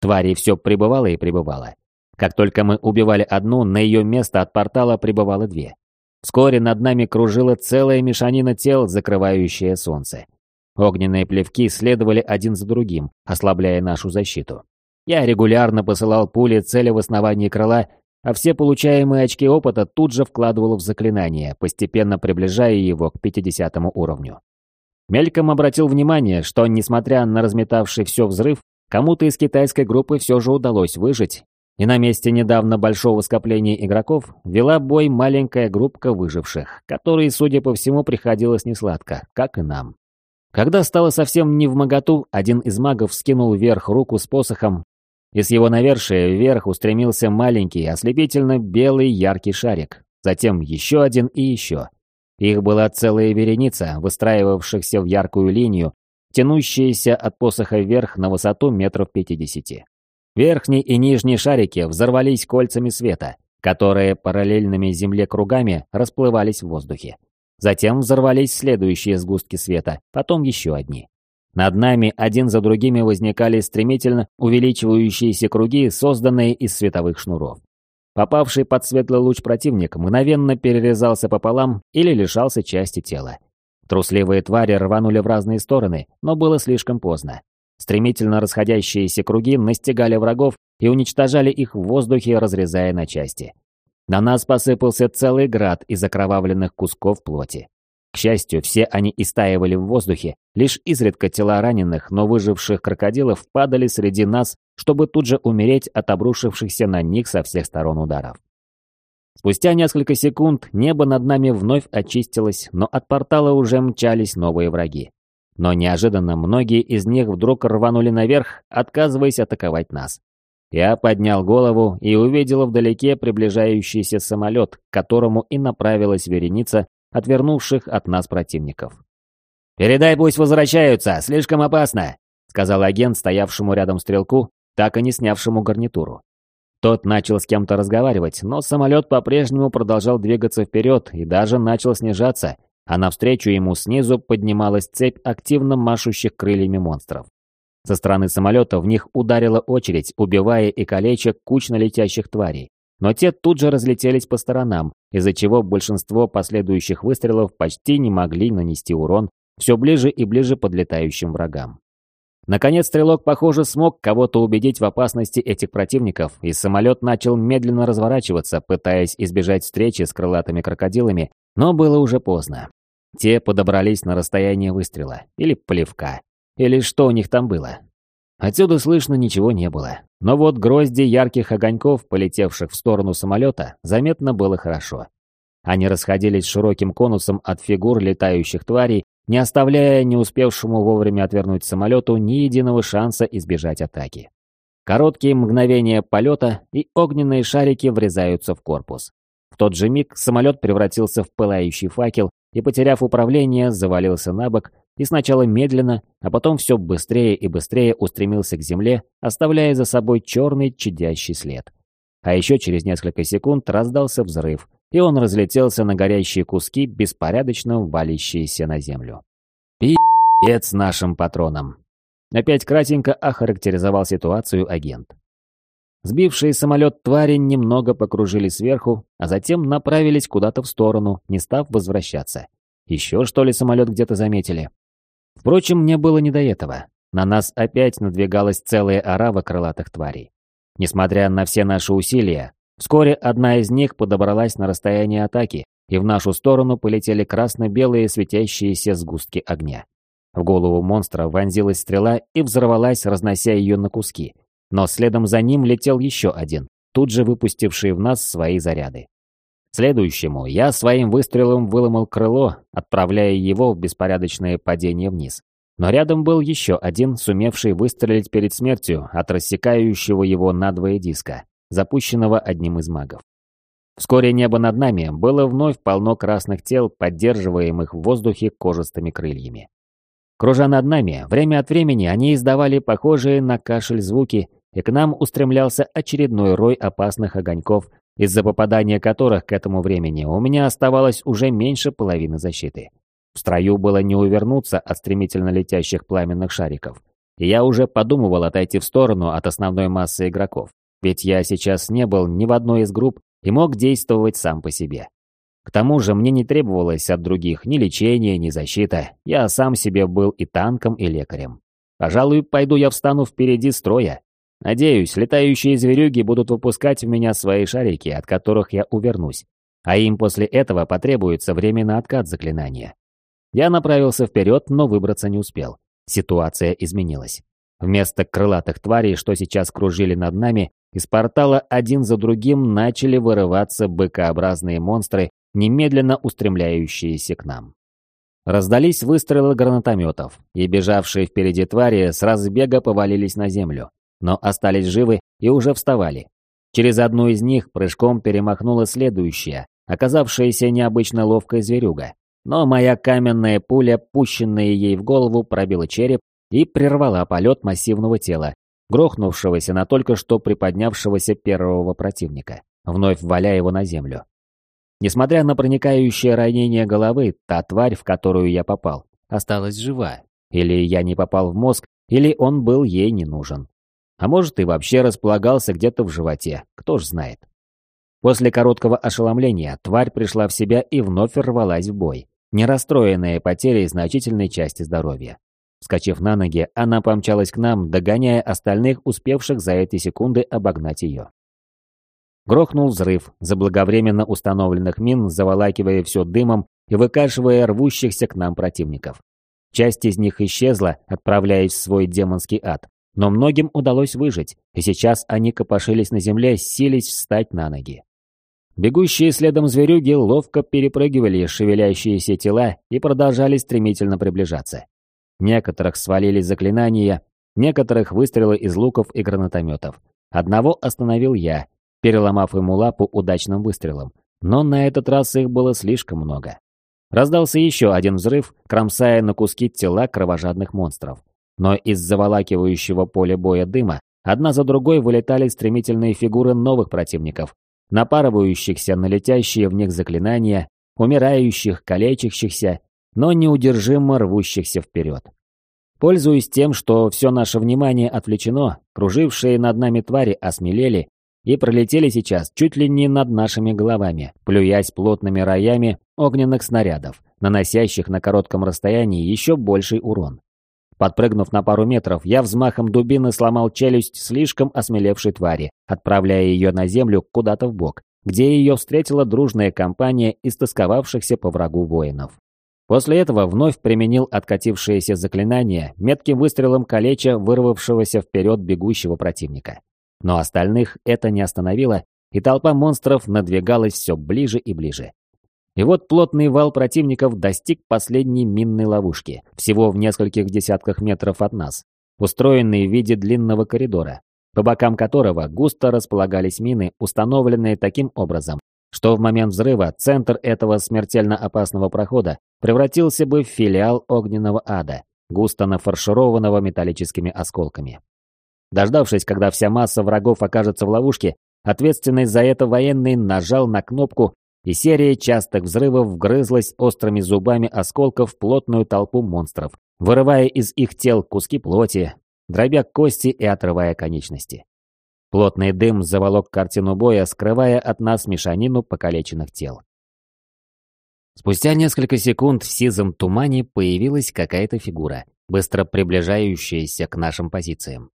Твари все прибывало и прибывало. Как только мы убивали одну, на ее место от портала прибывало две. Вскоре над нами кружила целая мешанина тел, закрывающая солнце. Огненные плевки следовали один за другим, ослабляя нашу защиту. Я регулярно посылал пули цели в основании крыла, а все получаемые очки опыта тут же вкладывал в заклинание, постепенно приближая его к 50 уровню. Мельком обратил внимание, что, несмотря на разметавший все взрыв, кому-то из китайской группы все же удалось выжить, и на месте недавно большого скопления игроков вела бой маленькая группка выживших, которой, судя по всему, приходилось несладко, как и нам. Когда стало совсем не в моготу, один из магов скинул вверх руку с посохом и с его навершия вверх устремился маленький, ослепительно белый яркий шарик. Затем еще один и еще. Их была целая вереница, выстраивавшихся в яркую линию, тянущаяся от посоха вверх на высоту метров пятидесяти. Верхний и нижний шарики взорвались кольцами света, которые параллельными земле кругами расплывались в воздухе. Затем взорвались следующие сгустки света, потом еще одни. Над нами один за другими возникали стремительно увеличивающиеся круги, созданные из световых шнуров. Попавший под светлый луч противник мгновенно перерезался пополам или лишался части тела. Трусливые твари рванули в разные стороны, но было слишком поздно. Стремительно расходящиеся круги настигали врагов и уничтожали их в воздухе, разрезая на части. На нас посыпался целый град из окровавленных кусков плоти. К счастью, все они истаивали в воздухе, лишь изредка тела раненых, но выживших крокодилов падали среди нас, чтобы тут же умереть от обрушившихся на них со всех сторон ударов. Спустя несколько секунд небо над нами вновь очистилось, но от портала уже мчались новые враги. Но неожиданно многие из них вдруг рванули наверх, отказываясь атаковать нас. Я поднял голову и увидел вдалеке приближающийся самолет, к которому и направилась вереница отвернувших от нас противников. «Передай, пусть возвращаются, слишком опасно», сказал агент, стоявшему рядом стрелку, так и не снявшему гарнитуру. Тот начал с кем-то разговаривать, но самолет по-прежнему продолжал двигаться вперед и даже начал снижаться, а навстречу ему снизу поднималась цепь активно машущих крыльями монстров. Со стороны самолета в них ударила очередь, убивая и калеча кучно летящих тварей. Но те тут же разлетелись по сторонам, из-за чего большинство последующих выстрелов почти не могли нанести урон все ближе и ближе подлетающим врагам. Наконец стрелок, похоже, смог кого-то убедить в опасности этих противников, и самолет начал медленно разворачиваться, пытаясь избежать встречи с крылатыми крокодилами, но было уже поздно. Те подобрались на расстояние выстрела, или плевка, или что у них там было. Отсюда слышно ничего не было. Но вот грозди ярких огоньков, полетевших в сторону самолета, заметно было хорошо. Они расходились широким конусом от фигур летающих тварей, не оставляя не успевшему вовремя отвернуть самолету ни единого шанса избежать атаки. Короткие мгновения полета и огненные шарики врезаются в корпус. В тот же миг самолет превратился в пылающий факел и, потеряв управление, завалился на бок, и сначала медленно, а потом все быстрее и быстрее устремился к земле, оставляя за собой черный чадящий след. А еще через несколько секунд раздался взрыв, и он разлетелся на горящие куски, беспорядочно валящиеся на землю. Пиздец нашим патронам. Опять кратенько охарактеризовал ситуацию агент. Сбившие самолет твари немного покружили сверху, а затем направились куда-то в сторону, не став возвращаться. Еще что ли самолет где-то заметили? Впрочем, мне было не до этого. На нас опять надвигалась целая орава крылатых тварей. Несмотря на все наши усилия, вскоре одна из них подобралась на расстояние атаки, и в нашу сторону полетели красно-белые светящиеся сгустки огня. В голову монстра вонзилась стрела и взорвалась, разнося ее на куски. Но следом за ним летел еще один, тут же выпустивший в нас свои заряды. Следующему я своим выстрелом выломал крыло, отправляя его в беспорядочное падение вниз. Но рядом был еще один, сумевший выстрелить перед смертью от рассекающего его надвое диска, запущенного одним из магов. Вскоре небо над нами было вновь полно красных тел, поддерживаемых в воздухе кожистыми крыльями. Кружа над нами, время от времени они издавали похожие на кашель звуки, и к нам устремлялся очередной рой опасных огоньков, из-за попадания которых к этому времени у меня оставалось уже меньше половины защиты. В строю было не увернуться от стремительно летящих пламенных шариков. И я уже подумывал отойти в сторону от основной массы игроков, ведь я сейчас не был ни в одной из групп и мог действовать сам по себе. К тому же мне не требовалось от других ни лечения, ни защита. Я сам себе был и танком, и лекарем. Пожалуй, пойду я встану впереди строя. Надеюсь, летающие зверюги будут выпускать в меня свои шарики, от которых я увернусь. А им после этого потребуется время на откат заклинания. Я направился вперед, но выбраться не успел. Ситуация изменилась. Вместо крылатых тварей, что сейчас кружили над нами, из портала один за другим начали вырываться быкообразные монстры немедленно устремляющиеся к нам. Раздались выстрелы гранатометов, и бежавшие впереди твари с разбега повалились на землю, но остались живы и уже вставали. Через одну из них прыжком перемахнула следующая, оказавшаяся необычно ловкой зверюга. Но моя каменная пуля, пущенная ей в голову, пробила череп и прервала полет массивного тела, грохнувшегося на только что приподнявшегося первого противника, вновь валя его на землю. Несмотря на проникающее ранение головы, та тварь, в которую я попал, осталась жива. Или я не попал в мозг, или он был ей не нужен. А может и вообще располагался где-то в животе, кто ж знает. После короткого ошеломления тварь пришла в себя и вновь рвалась в бой, не расстроенная потерей значительной части здоровья. Вскочив на ноги, она помчалась к нам, догоняя остальных, успевших за эти секунды обогнать ее. Грохнул взрыв, заблаговременно установленных мин, заволакивая все дымом и выкашивая рвущихся к нам противников. Часть из них исчезла, отправляясь в свой демонский ад, но многим удалось выжить, и сейчас они копошились на земле, сились встать на ноги. Бегущие следом зверюги ловко перепрыгивали шевелящиеся тела и продолжали стремительно приближаться. Некоторых свалили заклинания, некоторых выстрелы из луков и гранатометов. Одного остановил я, переломав ему лапу удачным выстрелом, но на этот раз их было слишком много. Раздался еще один взрыв, кромсая на куски тела кровожадных монстров. Но из заволакивающего поля боя дыма одна за другой вылетали стремительные фигуры новых противников, напарывающихся на летящие в них заклинания, умирающих, калечащихся, но неудержимо рвущихся вперед. Пользуясь тем, что все наше внимание отвлечено, кружившие над нами твари осмелели и пролетели сейчас чуть ли не над нашими головами, плюясь плотными роями огненных снарядов, наносящих на коротком расстоянии еще больший урон. Подпрыгнув на пару метров, я взмахом дубины сломал челюсть слишком осмелевшей твари, отправляя ее на землю куда-то в бок, где ее встретила дружная компания истосковавшихся по врагу воинов. После этого вновь применил откатившееся заклинание, метким выстрелом калеча вырвавшегося вперед бегущего противника. Но остальных это не остановило, и толпа монстров надвигалась все ближе и ближе. И вот плотный вал противников достиг последней минной ловушки, всего в нескольких десятках метров от нас, устроенной в виде длинного коридора, по бокам которого густо располагались мины, установленные таким образом, что в момент взрыва центр этого смертельно опасного прохода превратился бы в филиал огненного ада, густо нафаршированного металлическими осколками. Дождавшись, когда вся масса врагов окажется в ловушке, ответственный за это военный нажал на кнопку, и серия частых взрывов вгрызлась острыми зубами осколков в плотную толпу монстров, вырывая из их тел куски плоти, дробя кости и отрывая конечности. Плотный дым заволок картину боя, скрывая от нас мешанину покалеченных тел. Спустя несколько секунд в сизом тумане появилась какая-то фигура, быстро приближающаяся к нашим позициям.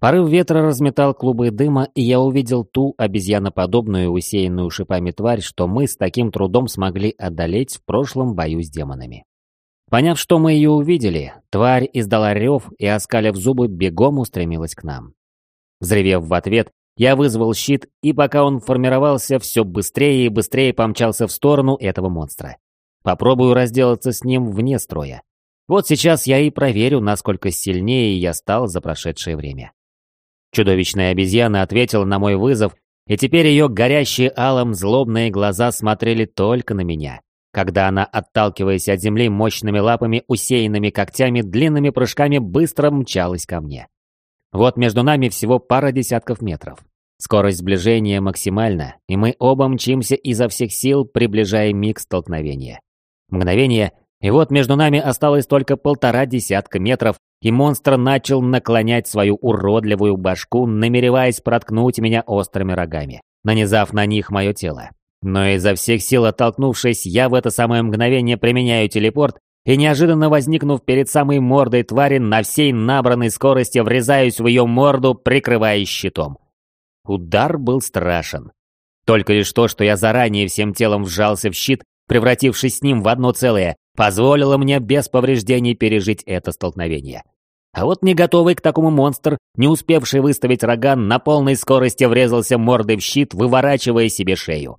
Порыв ветра разметал клубы дыма, и я увидел ту обезьяноподобную, усеянную шипами тварь, что мы с таким трудом смогли одолеть в прошлом бою с демонами. Поняв, что мы ее увидели, тварь издала рев и, оскалив зубы, бегом устремилась к нам. Взревев в ответ, я вызвал щит, и пока он формировался, все быстрее и быстрее помчался в сторону этого монстра. Попробую разделаться с ним вне строя. Вот сейчас я и проверю, насколько сильнее я стал за прошедшее время. Чудовищная обезьяна ответила на мой вызов и теперь ее горящие алым злобные глаза смотрели только на меня, когда она, отталкиваясь от земли мощными лапами, усеянными когтями, длинными прыжками быстро мчалась ко мне. Вот между нами всего пара десятков метров. Скорость сближения максимальна, и мы оба мчимся изо всех сил, приближая миг столкновения. Мгновение, и вот между нами осталось только полтора десятка метров, и монстр начал наклонять свою уродливую башку, намереваясь проткнуть меня острыми рогами, нанизав на них мое тело. Но изо всех сил оттолкнувшись, я в это самое мгновение применяю телепорт и, неожиданно возникнув перед самой мордой твари, на всей набранной скорости врезаюсь в ее морду, прикрываясь щитом. Удар был страшен. Только лишь то, что я заранее всем телом вжался в щит, превратившись с ним в одно целое, позволило мне без повреждений пережить это столкновение. А вот не готовый к такому монстр, не успевший выставить рога, на полной скорости врезался мордой в щит, выворачивая себе шею.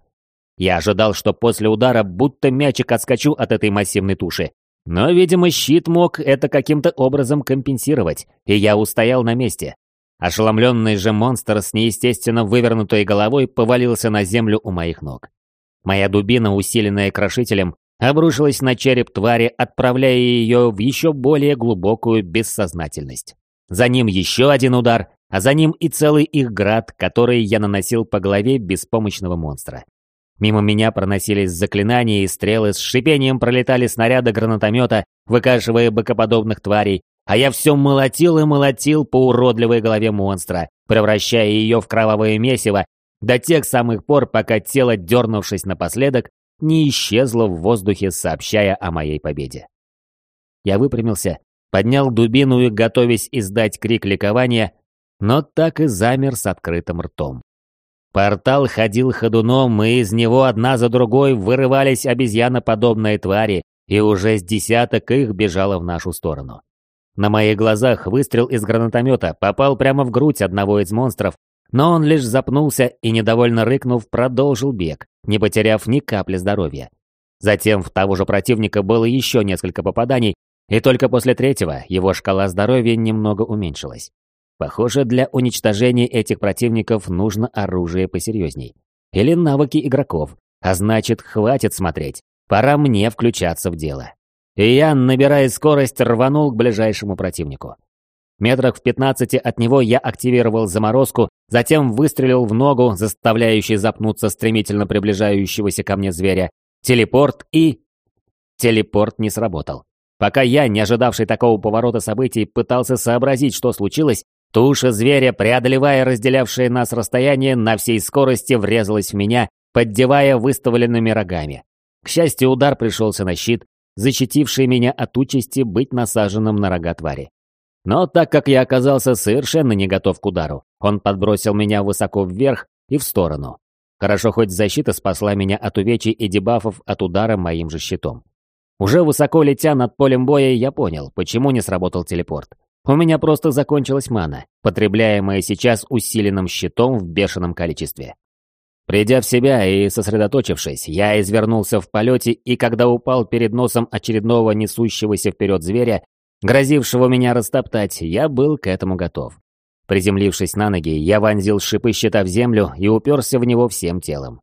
Я ожидал, что после удара будто мячик отскочу от этой массивной туши. Но, видимо, щит мог это каким-то образом компенсировать, и я устоял на месте. Ошеломленный же монстр с неестественно вывернутой головой повалился на землю у моих ног. Моя дубина, усиленная крошителем, обрушилась на череп твари, отправляя ее в еще более глубокую бессознательность. За ним еще один удар, а за ним и целый их град, который я наносил по голове беспомощного монстра. Мимо меня проносились заклинания и стрелы, с шипением пролетали снаряды гранатомета, выкашивая бокоподобных тварей, а я все молотил и молотил по уродливой голове монстра, превращая ее в кровавое месиво, до тех самых пор, пока тело, дернувшись напоследок, не исчезла в воздухе, сообщая о моей победе. Я выпрямился, поднял дубину и, готовясь издать крик ликования, но так и замер с открытым ртом. Портал ходил ходуном, и из него одна за другой вырывались обезьяноподобные твари, и уже с десяток их бежало в нашу сторону. На моих глазах выстрел из гранатомета попал прямо в грудь одного из монстров, но он лишь запнулся и, недовольно рыкнув, продолжил бег, не потеряв ни капли здоровья. Затем в того же противника было еще несколько попаданий, и только после третьего его шкала здоровья немного уменьшилась. Похоже, для уничтожения этих противников нужно оружие посерьезней. Или навыки игроков. А значит, хватит смотреть. Пора мне включаться в дело. И я, набирая скорость, рванул к ближайшему противнику. Метрах в 15 от него я активировал заморозку, затем выстрелил в ногу, заставляющий запнуться стремительно приближающегося ко мне зверя. Телепорт и... Телепорт не сработал. Пока я, не ожидавший такого поворота событий, пытался сообразить, что случилось, туша зверя, преодолевая разделявшее нас расстояние, на всей скорости врезалась в меня, поддевая выставленными рогами. К счастью, удар пришелся на щит, защитивший меня от участи быть насаженным на рога твари. Но так как я оказался совершенно не готов к удару, он подбросил меня высоко вверх и в сторону. Хорошо, хоть защита спасла меня от увечий и дебафов от удара моим же щитом. Уже высоко летя над полем боя, я понял, почему не сработал телепорт. У меня просто закончилась мана, потребляемая сейчас усиленным щитом в бешеном количестве. Придя в себя и сосредоточившись, я извернулся в полете, и когда упал перед носом очередного несущегося вперед зверя, грозившего меня растоптать, я был к этому готов. Приземлившись на ноги, я вонзил шипы щита в землю и уперся в него всем телом.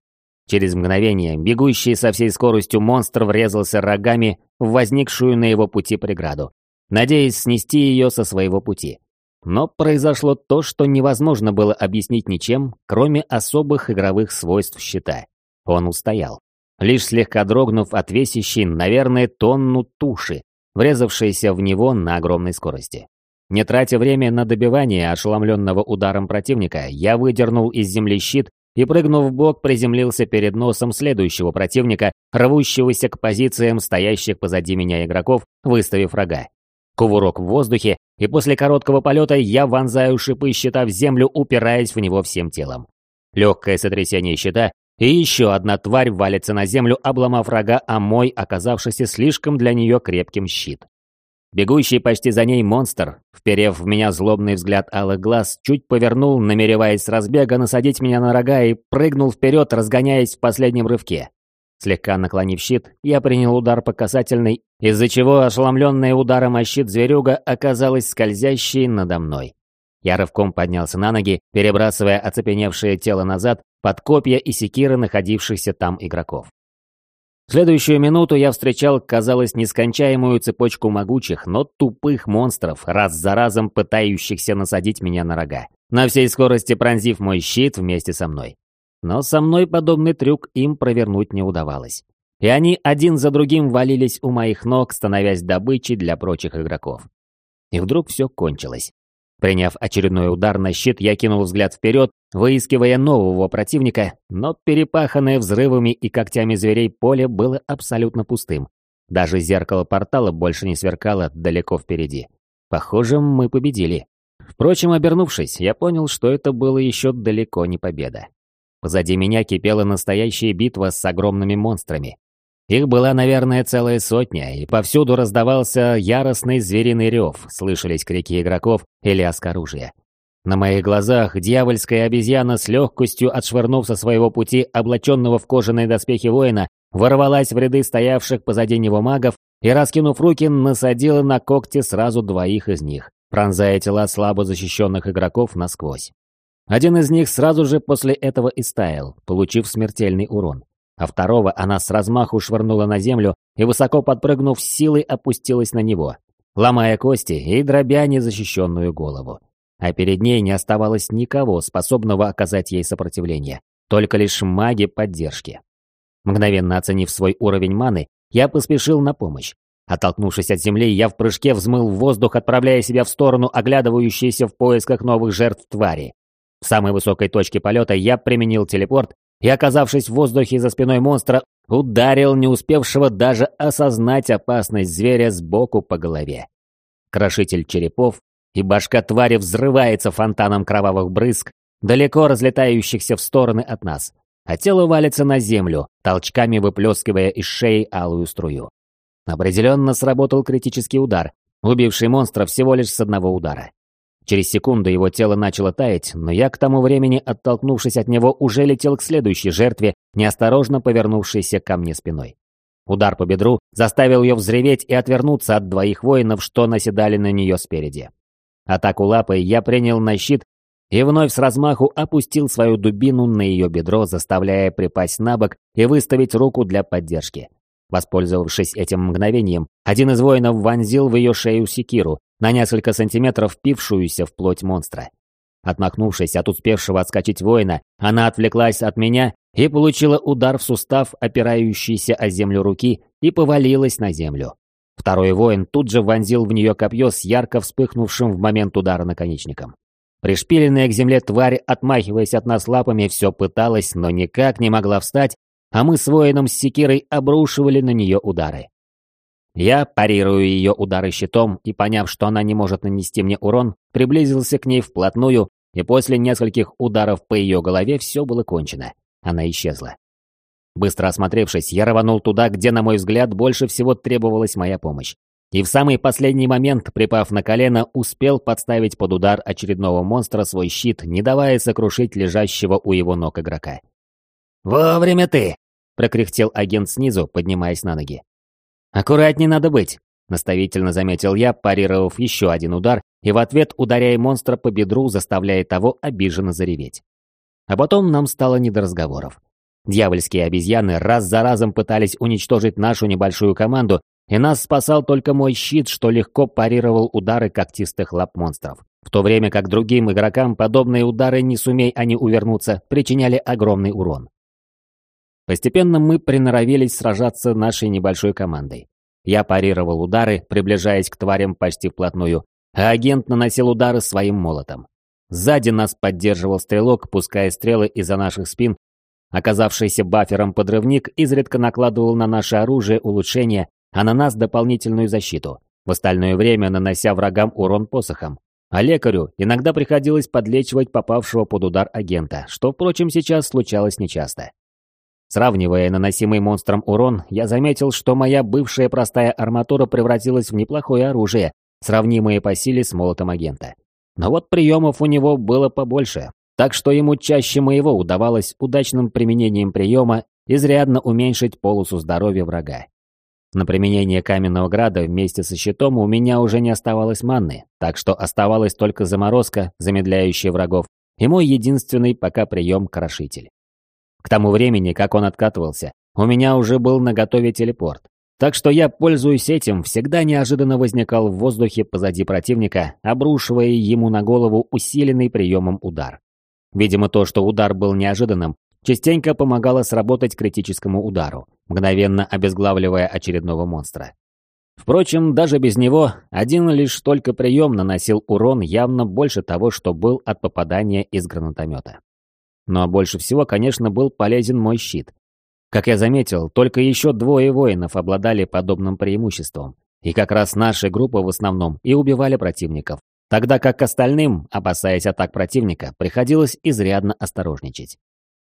Через мгновение бегущий со всей скоростью монстр врезался рогами в возникшую на его пути преграду, надеясь снести ее со своего пути. Но произошло то, что невозможно было объяснить ничем, кроме особых игровых свойств щита. Он устоял. Лишь слегка дрогнув от весящей, наверное, тонну туши, врезавшейся в него на огромной скорости. Не тратя время на добивание ошеломленного ударом противника, я выдернул из земли щит и, прыгнув в бок, приземлился перед носом следующего противника, рвущегося к позициям стоящих позади меня игроков, выставив рога. Кувырок в воздухе, и после короткого полета я вонзаю шипы щита в землю, упираясь в него всем телом. Легкое сотрясение щита, и еще одна тварь валится на землю, обломав рога, а мой, оказавшийся слишком для нее крепким щит. Бегущий почти за ней монстр, вперев в меня злобный взгляд алых глаз, чуть повернул, намереваясь с разбега насадить меня на рога и прыгнул вперед, разгоняясь в последнем рывке. Слегка наклонив щит, я принял удар по касательной, из-за чего ошеломленная ударом о щит зверюга оказалась скользящей надо мной. Я рывком поднялся на ноги, перебрасывая оцепеневшее тело назад под копья и секиры находившихся там игроков. Следующую минуту я встречал, казалось, нескончаемую цепочку могучих, но тупых монстров, раз за разом пытающихся насадить меня на рога, на всей скорости пронзив мой щит вместе со мной. Но со мной подобный трюк им провернуть не удавалось. И они один за другим валились у моих ног, становясь добычей для прочих игроков. И вдруг все кончилось. Приняв очередной удар на щит, я кинул взгляд вперед, выискивая нового противника, но перепаханное взрывами и когтями зверей поле было абсолютно пустым. Даже зеркало портала больше не сверкало далеко впереди. Похоже, мы победили. Впрочем, обернувшись, я понял, что это было еще далеко не победа. Позади меня кипела настоящая битва с огромными монстрами. Их была, наверное, целая сотня, и повсюду раздавался яростный звериный рев, слышались крики игроков и лязг оружия. На моих глазах дьявольская обезьяна с легкостью отшвырнув со своего пути облаченного в кожаные доспехи воина, ворвалась в ряды стоявших позади него магов и, раскинув руки, насадила на когти сразу двоих из них, пронзая тела слабо защищенных игроков насквозь. Один из них сразу же после этого и стаял, получив смертельный урон а второго она с размаху швырнула на землю и, высоко подпрыгнув, силой опустилась на него, ломая кости и дробя незащищенную голову. А перед ней не оставалось никого, способного оказать ей сопротивление, только лишь маги поддержки. Мгновенно оценив свой уровень маны, я поспешил на помощь. Оттолкнувшись от земли, я в прыжке взмыл в воздух, отправляя себя в сторону оглядывающейся в поисках новых жертв твари. В самой высокой точке полета я применил телепорт и, оказавшись в воздухе за спиной монстра, ударил не успевшего даже осознать опасность зверя сбоку по голове. Крошитель черепов, и башка твари взрывается фонтаном кровавых брызг, далеко разлетающихся в стороны от нас, а тело валится на землю, толчками выплескивая из шеи алую струю. Определенно сработал критический удар, убивший монстра всего лишь с одного удара. Через секунду его тело начало таять, но я к тому времени, оттолкнувшись от него, уже летел к следующей жертве, неосторожно повернувшейся ко мне спиной. Удар по бедру заставил ее взреветь и отвернуться от двоих воинов, что наседали на нее спереди. Атаку лапой я принял на щит и вновь с размаху опустил свою дубину на ее бедро, заставляя припасть на бок и выставить руку для поддержки. Воспользовавшись этим мгновением, один из воинов вонзил в ее шею секиру, на несколько сантиметров впившуюся в плоть монстра. Отмахнувшись от успевшего отскочить воина, она отвлеклась от меня и получила удар в сустав, опирающийся о землю руки, и повалилась на землю. Второй воин тут же вонзил в нее копье с ярко вспыхнувшим в момент удара наконечником. Пришпиленная к земле тварь, отмахиваясь от нас лапами, все пыталась, но никак не могла встать, а мы с воином с секирой обрушивали на нее удары. Я, парирую ее удары щитом и, поняв, что она не может нанести мне урон, приблизился к ней вплотную, и после нескольких ударов по ее голове все было кончено. Она исчезла. Быстро осмотревшись, я рванул туда, где, на мой взгляд, больше всего требовалась моя помощь. И в самый последний момент, припав на колено, успел подставить под удар очередного монстра свой щит, не давая сокрушить лежащего у его ног игрока. «Вовремя ты!» — прокряхтел агент снизу, поднимаясь на ноги. «Аккуратней надо быть», — наставительно заметил я, парировав еще один удар, и в ответ ударяя монстра по бедру, заставляя того обиженно зареветь. А потом нам стало не до разговоров. Дьявольские обезьяны раз за разом пытались уничтожить нашу небольшую команду, и нас спасал только мой щит, что легко парировал удары когтистых лап монстров. В то время как другим игрокам подобные удары, не сумей они увернуться, причиняли огромный урон. Постепенно мы приноровились сражаться нашей небольшой командой. Я парировал удары, приближаясь к тварям почти вплотную, а агент наносил удары своим молотом. Сзади нас поддерживал стрелок, пуская стрелы из-за наших спин. Оказавшийся бафером подрывник изредка накладывал на наше оружие улучшения, а на нас дополнительную защиту, в остальное время нанося врагам урон посохом. А лекарю иногда приходилось подлечивать попавшего под удар агента, что, впрочем, сейчас случалось нечасто. Сравнивая наносимый монстром урон, я заметил, что моя бывшая простая арматура превратилась в неплохое оружие, сравнимое по силе с молотом агента. Но вот приемов у него было побольше, так что ему чаще моего удавалось удачным применением приема изрядно уменьшить полосу здоровья врага. На применение каменного града вместе со щитом у меня уже не оставалось манны, так что оставалась только заморозка, замедляющая врагов, и мой единственный пока прием – крошитель. К тому времени, как он откатывался, у меня уже был наготове телепорт. Так что я, пользуясь этим, всегда неожиданно возникал в воздухе позади противника, обрушивая ему на голову усиленный приемом удар. Видимо, то, что удар был неожиданным, частенько помогало сработать критическому удару, мгновенно обезглавливая очередного монстра. Впрочем, даже без него, один лишь только прием наносил урон явно больше того, что был от попадания из гранатомета. Но больше всего, конечно, был полезен мой щит. Как я заметил, только еще двое воинов обладали подобным преимуществом. И как раз наша группа в основном и убивали противников, тогда как остальным, опасаясь атак противника, приходилось изрядно осторожничать.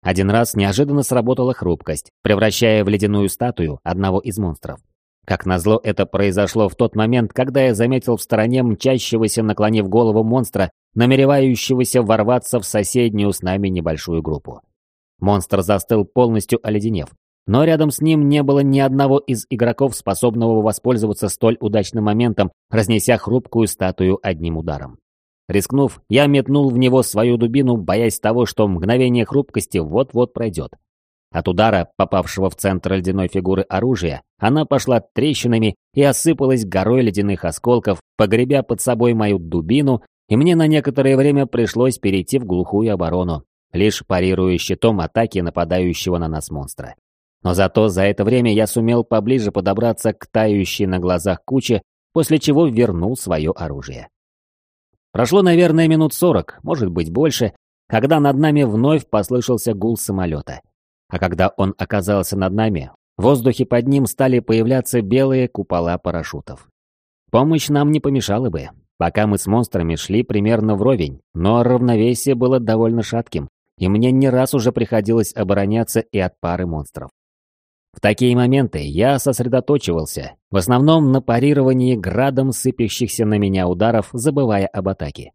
Один раз неожиданно сработала хрупкость, превращая в ледяную статую одного из монстров. Как назло, это произошло в тот момент, когда я заметил в стороне мчащегося, наклонив голову монстра, намеревающегося ворваться в соседнюю с нами небольшую группу. Монстр застыл полностью оледенев, но рядом с ним не было ни одного из игроков, способного воспользоваться столь удачным моментом, разнеся хрупкую статую одним ударом. Рискнув, я метнул в него свою дубину, боясь того, что мгновение хрупкости вот-вот пройдет. От удара, попавшего в центр ледяной фигуры оружия, она пошла трещинами и осыпалась горой ледяных осколков, погребя под собой мою дубину, и мне на некоторое время пришлось перейти в глухую оборону, лишь парируя щитом атаки нападающего на нас монстра. Но зато за это время я сумел поближе подобраться к тающей на глазах куче, после чего вернул свое оружие. Прошло, наверное, минут сорок, может быть больше, когда над нами вновь послышался гул самолета. А когда он оказался над нами, в воздухе под ним стали появляться белые купола парашютов. Помощь нам не помешала бы, пока мы с монстрами шли примерно вровень, но равновесие было довольно шатким, и мне не раз уже приходилось обороняться и от пары монстров. В такие моменты я сосредоточивался, в основном на парировании градом сыпящихся на меня ударов, забывая об атаке.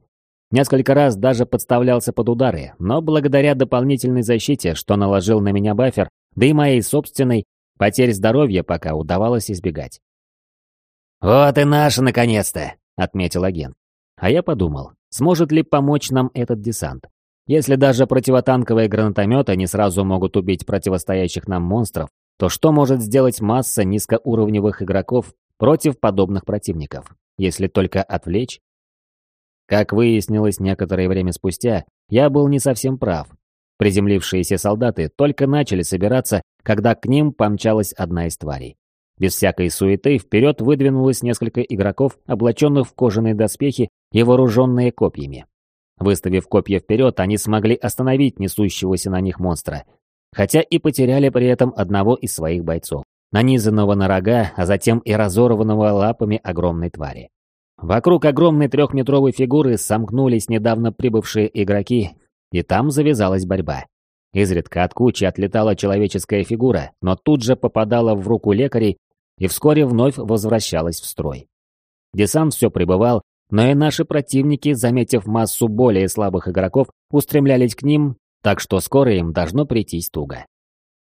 Несколько раз даже подставлялся под удары, но благодаря дополнительной защите, что наложил на меня бафер, да и моей собственной, потерь здоровья пока удавалось избегать. «Вот и наша, наконец-то!» — отметил агент. А я подумал, сможет ли помочь нам этот десант. Если даже противотанковые гранатометы не сразу могут убить противостоящих нам монстров, то что может сделать масса низкоуровневых игроков против подобных противников, если только отвлечь? Как выяснилось некоторое время спустя, я был не совсем прав. Приземлившиеся солдаты только начали собираться, когда к ним помчалась одна из тварей. Без всякой суеты вперед выдвинулось несколько игроков, облаченных в кожаные доспехи и вооруженные копьями. Выставив копья вперед, они смогли остановить несущегося на них монстра, хотя и потеряли при этом одного из своих бойцов, нанизанного на рога, а затем и разорванного лапами огромной твари. Вокруг огромной трехметровой фигуры сомкнулись недавно прибывшие игроки, и там завязалась борьба. Изредка от кучи отлетала человеческая фигура, но тут же попадала в руку лекарей и вскоре вновь возвращалась в строй. Десант все пребывал, но и наши противники, заметив массу более слабых игроков, устремлялись к ним так что скоро им должно прийтись туго.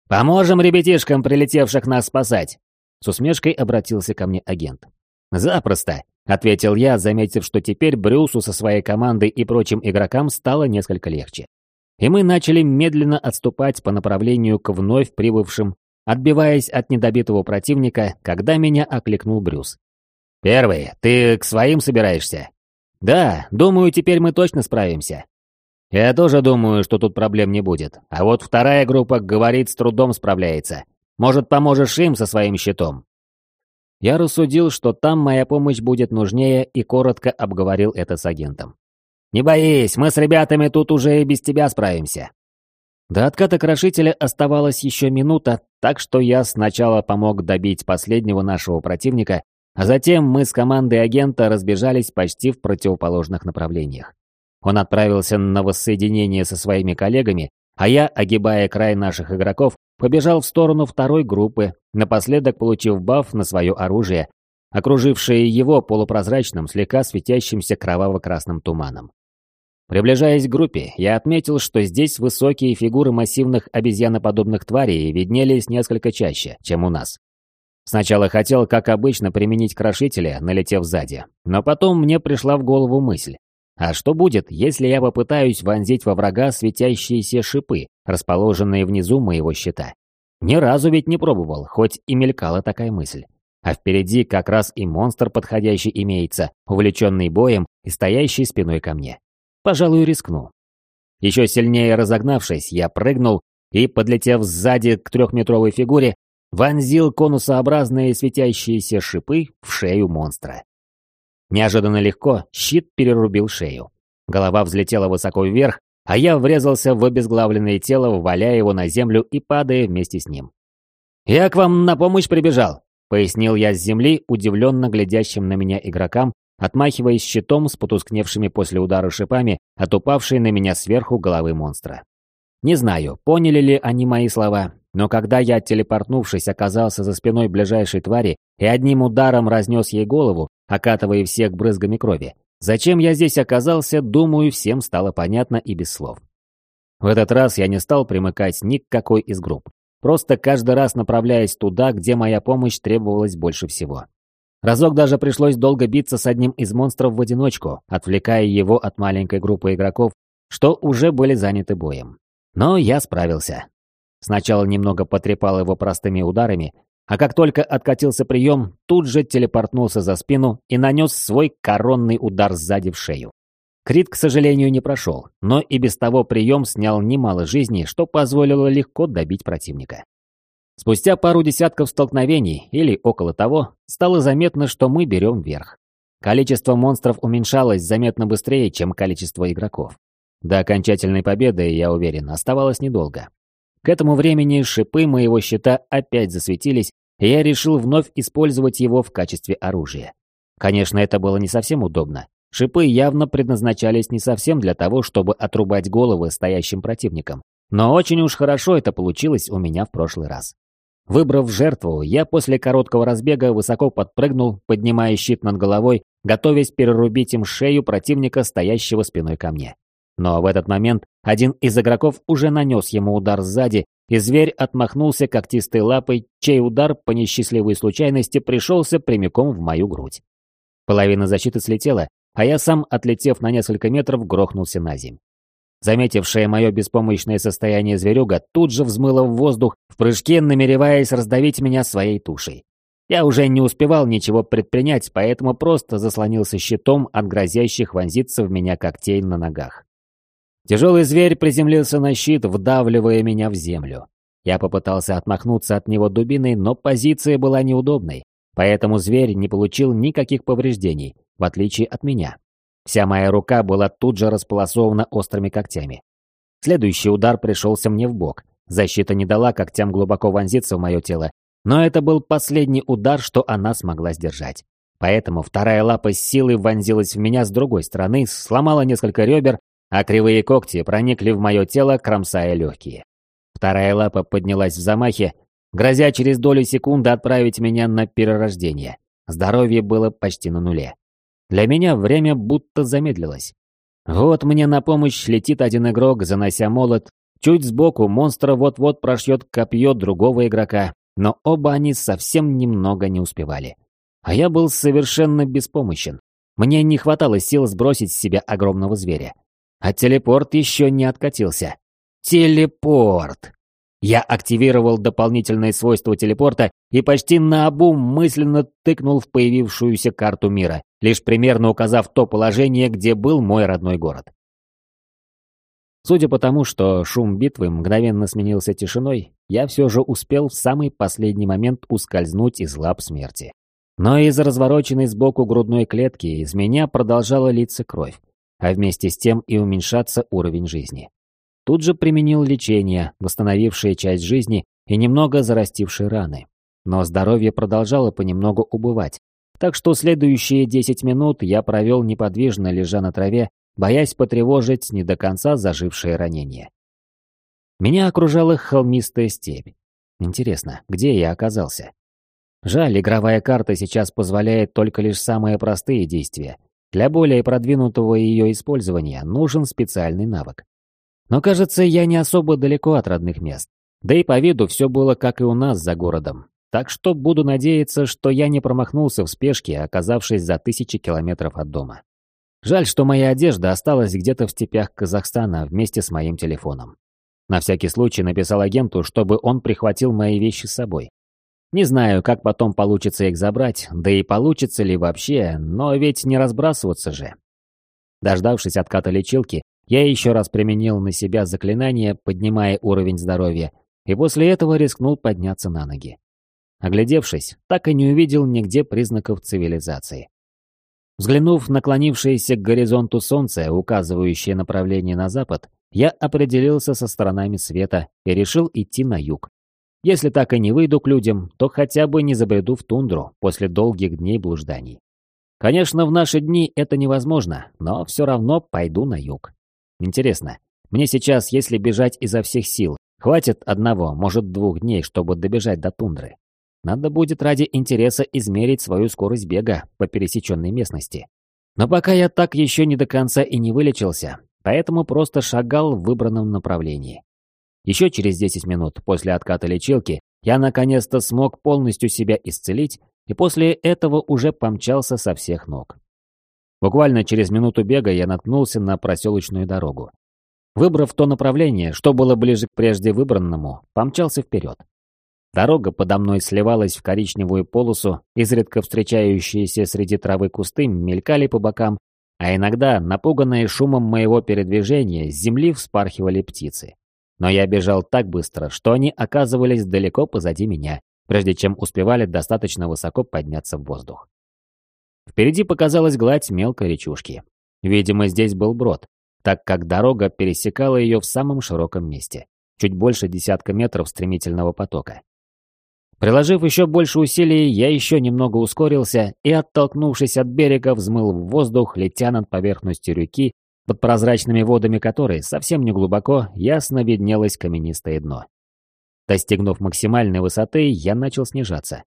«Поможем ребятишкам, прилетевших нас спасать!» С усмешкой обратился ко мне агент. «Запросто!» — ответил я, заметив, что теперь Брюсу со своей командой и прочим игрокам стало несколько легче. И мы начали медленно отступать по направлению к вновь прибывшим, отбиваясь от недобитого противника, когда меня окликнул Брюс. «Первый, ты к своим собираешься?» «Да, думаю, теперь мы точно справимся. Я тоже думаю, что тут проблем не будет. А вот вторая группа, говорит, с трудом справляется. Может, поможешь им со своим щитом?» Я рассудил, что там моя помощь будет нужнее, и коротко обговорил это с агентом. «Не боись, мы с ребятами тут уже и без тебя справимся». До отката крошителя оставалась еще минута, так что я сначала помог добить последнего нашего противника, а затем мы с командой агента разбежались почти в противоположных направлениях. Он отправился на воссоединение со своими коллегами, а я, огибая край наших игроков, побежал в сторону второй группы, напоследок получив баф на свое оружие, окружившее его полупрозрачным, слегка светящимся кроваво-красным туманом. Приближаясь к группе, я отметил, что здесь высокие фигуры массивных обезьяноподобных тварей виднелись несколько чаще, чем у нас. Сначала хотел, как обычно, применить крошители, налетев сзади, но потом мне пришла в голову мысль. А что будет, если я попытаюсь вонзить во врага светящиеся шипы, расположенные внизу моего щита? Ни разу ведь не пробовал, хоть и мелькала такая мысль. А впереди как раз и монстр подходящий имеется, увлеченный боем и стоящий спиной ко мне. Пожалуй, рискну. Еще сильнее разогнавшись, я прыгнул и, подлетев сзади к трехметровой фигуре, вонзил конусообразные светящиеся шипы в шею монстра. Неожиданно легко щит перерубил шею. Голова взлетела высоко вверх, а я врезался в обезглавленное тело, валяя его на землю и падая вместе с ним. «Я к вам на помощь прибежал», — пояснил я с земли, удивленно глядящим на меня игрокам, отмахиваясь щитом с потускневшими после удара шипами от упавшей на меня сверху головы монстра. Не знаю, поняли ли они мои слова, но когда я, телепортнувшись, оказался за спиной ближайшей твари и одним ударом разнес ей голову, окатывая всех брызгами крови, зачем я здесь оказался, думаю, всем стало понятно и без слов. В этот раз я не стал примыкать ни к какой из групп, просто каждый раз направляясь туда, где моя помощь требовалась больше всего. Разок даже пришлось долго биться с одним из монстров в одиночку, отвлекая его от маленькой группы игроков, что уже были заняты боем. Но я справился. Сначала немного потрепал его простыми ударами, а как только откатился прием, тут же телепортнулся за спину и нанес свой коронный удар сзади в шею. Крит, к сожалению, не прошел, но и без того прием снял немало жизней, что позволило легко добить противника. Спустя пару десятков столкновений, или около того, стало заметно, что мы берем верх. Количество монстров уменьшалось заметно быстрее, чем количество игроков. До окончательной победы, я уверен, оставалось недолго. К этому времени шипы моего щита опять засветились, я решил вновь использовать его в качестве оружия. Конечно, это было не совсем удобно. Шипы явно предназначались не совсем для того, чтобы отрубать головы стоящим противникам. Но очень уж хорошо это получилось у меня в прошлый раз. Выбрав жертву, я после короткого разбега высоко подпрыгнул, поднимая щит над головой, готовясь перерубить им шею противника, стоящего спиной ко мне. Но в этот момент один из игроков уже нанес ему удар сзади, и зверь отмахнулся когтистой лапой, чей удар по несчастливой случайности пришелся прямиком в мою грудь. Половина защиты слетела, а я сам, отлетев на несколько метров, грохнулся на земь. Заметившая мое беспомощное состояние зверюга тут же взмыла в воздух, в прыжке намереваясь раздавить меня своей тушей. Я уже не успевал ничего предпринять, поэтому просто заслонился щитом от грозящих вонзиться в меня когтей на ногах. Тяжелый зверь приземлился на щит, вдавливая меня в землю. Я попытался отмахнуться от него дубиной, но позиция была неудобной, поэтому зверь не получил никаких повреждений, в отличие от меня. Вся моя рука была тут же располосована острыми когтями. Следующий удар пришелся мне в бок. Защита не дала когтям глубоко вонзиться в мое тело, но это был последний удар, что она смогла сдержать. Поэтому вторая лапа с силой вонзилась в меня с другой стороны, сломала несколько ребер а кривые когти проникли в мое тело, кромсая легкие. Вторая лапа поднялась в замахе, грозя через долю секунды отправить меня на перерождение. Здоровье было почти на нуле. Для меня время будто замедлилось. Вот мне на помощь летит один игрок, занося молот. Чуть сбоку монстра вот-вот прошьет копье другого игрока, но оба они совсем немного не успевали. А я был совершенно беспомощен. Мне не хватало сил сбросить с себя огромного зверя. А телепорт еще не откатился. Телепорт! Я активировал дополнительные свойства телепорта и почти наобум мысленно тыкнул в появившуюся карту мира, лишь примерно указав то положение, где был мой родной город. Судя по тому, что шум битвы мгновенно сменился тишиной, я все же успел в самый последний момент ускользнуть из лап смерти. Но из развороченной сбоку грудной клетки из меня продолжала литься кровь а вместе с тем и уменьшаться уровень жизни. Тут же применил лечение, восстановившее часть жизни и немного зарастившие раны. Но здоровье продолжало понемногу убывать, так что следующие 10 минут я провел неподвижно лежа на траве, боясь потревожить не до конца зажившее ранение. Меня окружала холмистая степь. Интересно, где я оказался? Жаль, игровая карта сейчас позволяет только лишь самые простые действия, для более продвинутого ее использования нужен специальный навык. Но кажется, я не особо далеко от родных мест. Да и по виду все было как и у нас за городом. так что буду надеяться, что я не промахнулся в спешке, оказавшись за тысячи километров от дома. Жаль, что моя одежда осталась где-то в степях Казахстана вместе с моим телефоном. На всякий случай написал агенту, чтобы он прихватил мои вещи с собой. Не знаю, как потом получится их забрать, да и получится ли вообще, но ведь не разбрасываться же. Дождавшись отката лечилки, я еще раз применил на себя заклинание, поднимая уровень здоровья, и после этого рискнул подняться на ноги. Оглядевшись, так и не увидел нигде признаков цивилизации. Взглянув на наклонившееся к горизонту солнце, указывающее направление на запад, я определился со сторонами света и решил идти на юг. Если так и не выйду к людям, то хотя бы не забреду в тундру после долгих дней блужданий. Конечно, в наши дни это невозможно, но все равно пойду на юг. Интересно, мне сейчас, если бежать изо всех сил, хватит одного, может двух дней, чтобы добежать до тундры? Надо будет ради интереса измерить свою скорость бега по пересеченной местности. Но пока я так еще не до конца и не вылечился, поэтому просто шагал в выбранном направлении. Еще через 10 минут после отката лечилки я наконец-то смог полностью себя исцелить и после этого уже помчался со всех ног. Буквально через минуту бега я наткнулся на проселочную дорогу. Выбрав то направление, что было ближе к прежде выбранному, помчался вперед. Дорога подо мной сливалась в коричневую полосу, изредка встречающиеся среди травы кусты мелькали по бокам, а иногда, напуганные шумом моего передвижения, с земли вспархивали птицы. Но я бежал так быстро, что они оказывались далеко позади меня, прежде чем успевали достаточно высоко подняться в воздух. Впереди показалась гладь мелкой речушки. Видимо, здесь был брод, так как дорога пересекала ее в самом широком месте, чуть больше десятка метров стремительного потока. Приложив еще больше усилий, я еще немного ускорился и, оттолкнувшись от берега, взмыл в воздух, летя над поверхностью реки, под прозрачными водами которой совсем не глубоко ясно виднелось каменистое дно. Достигнув максимальной высоты, я начал снижаться.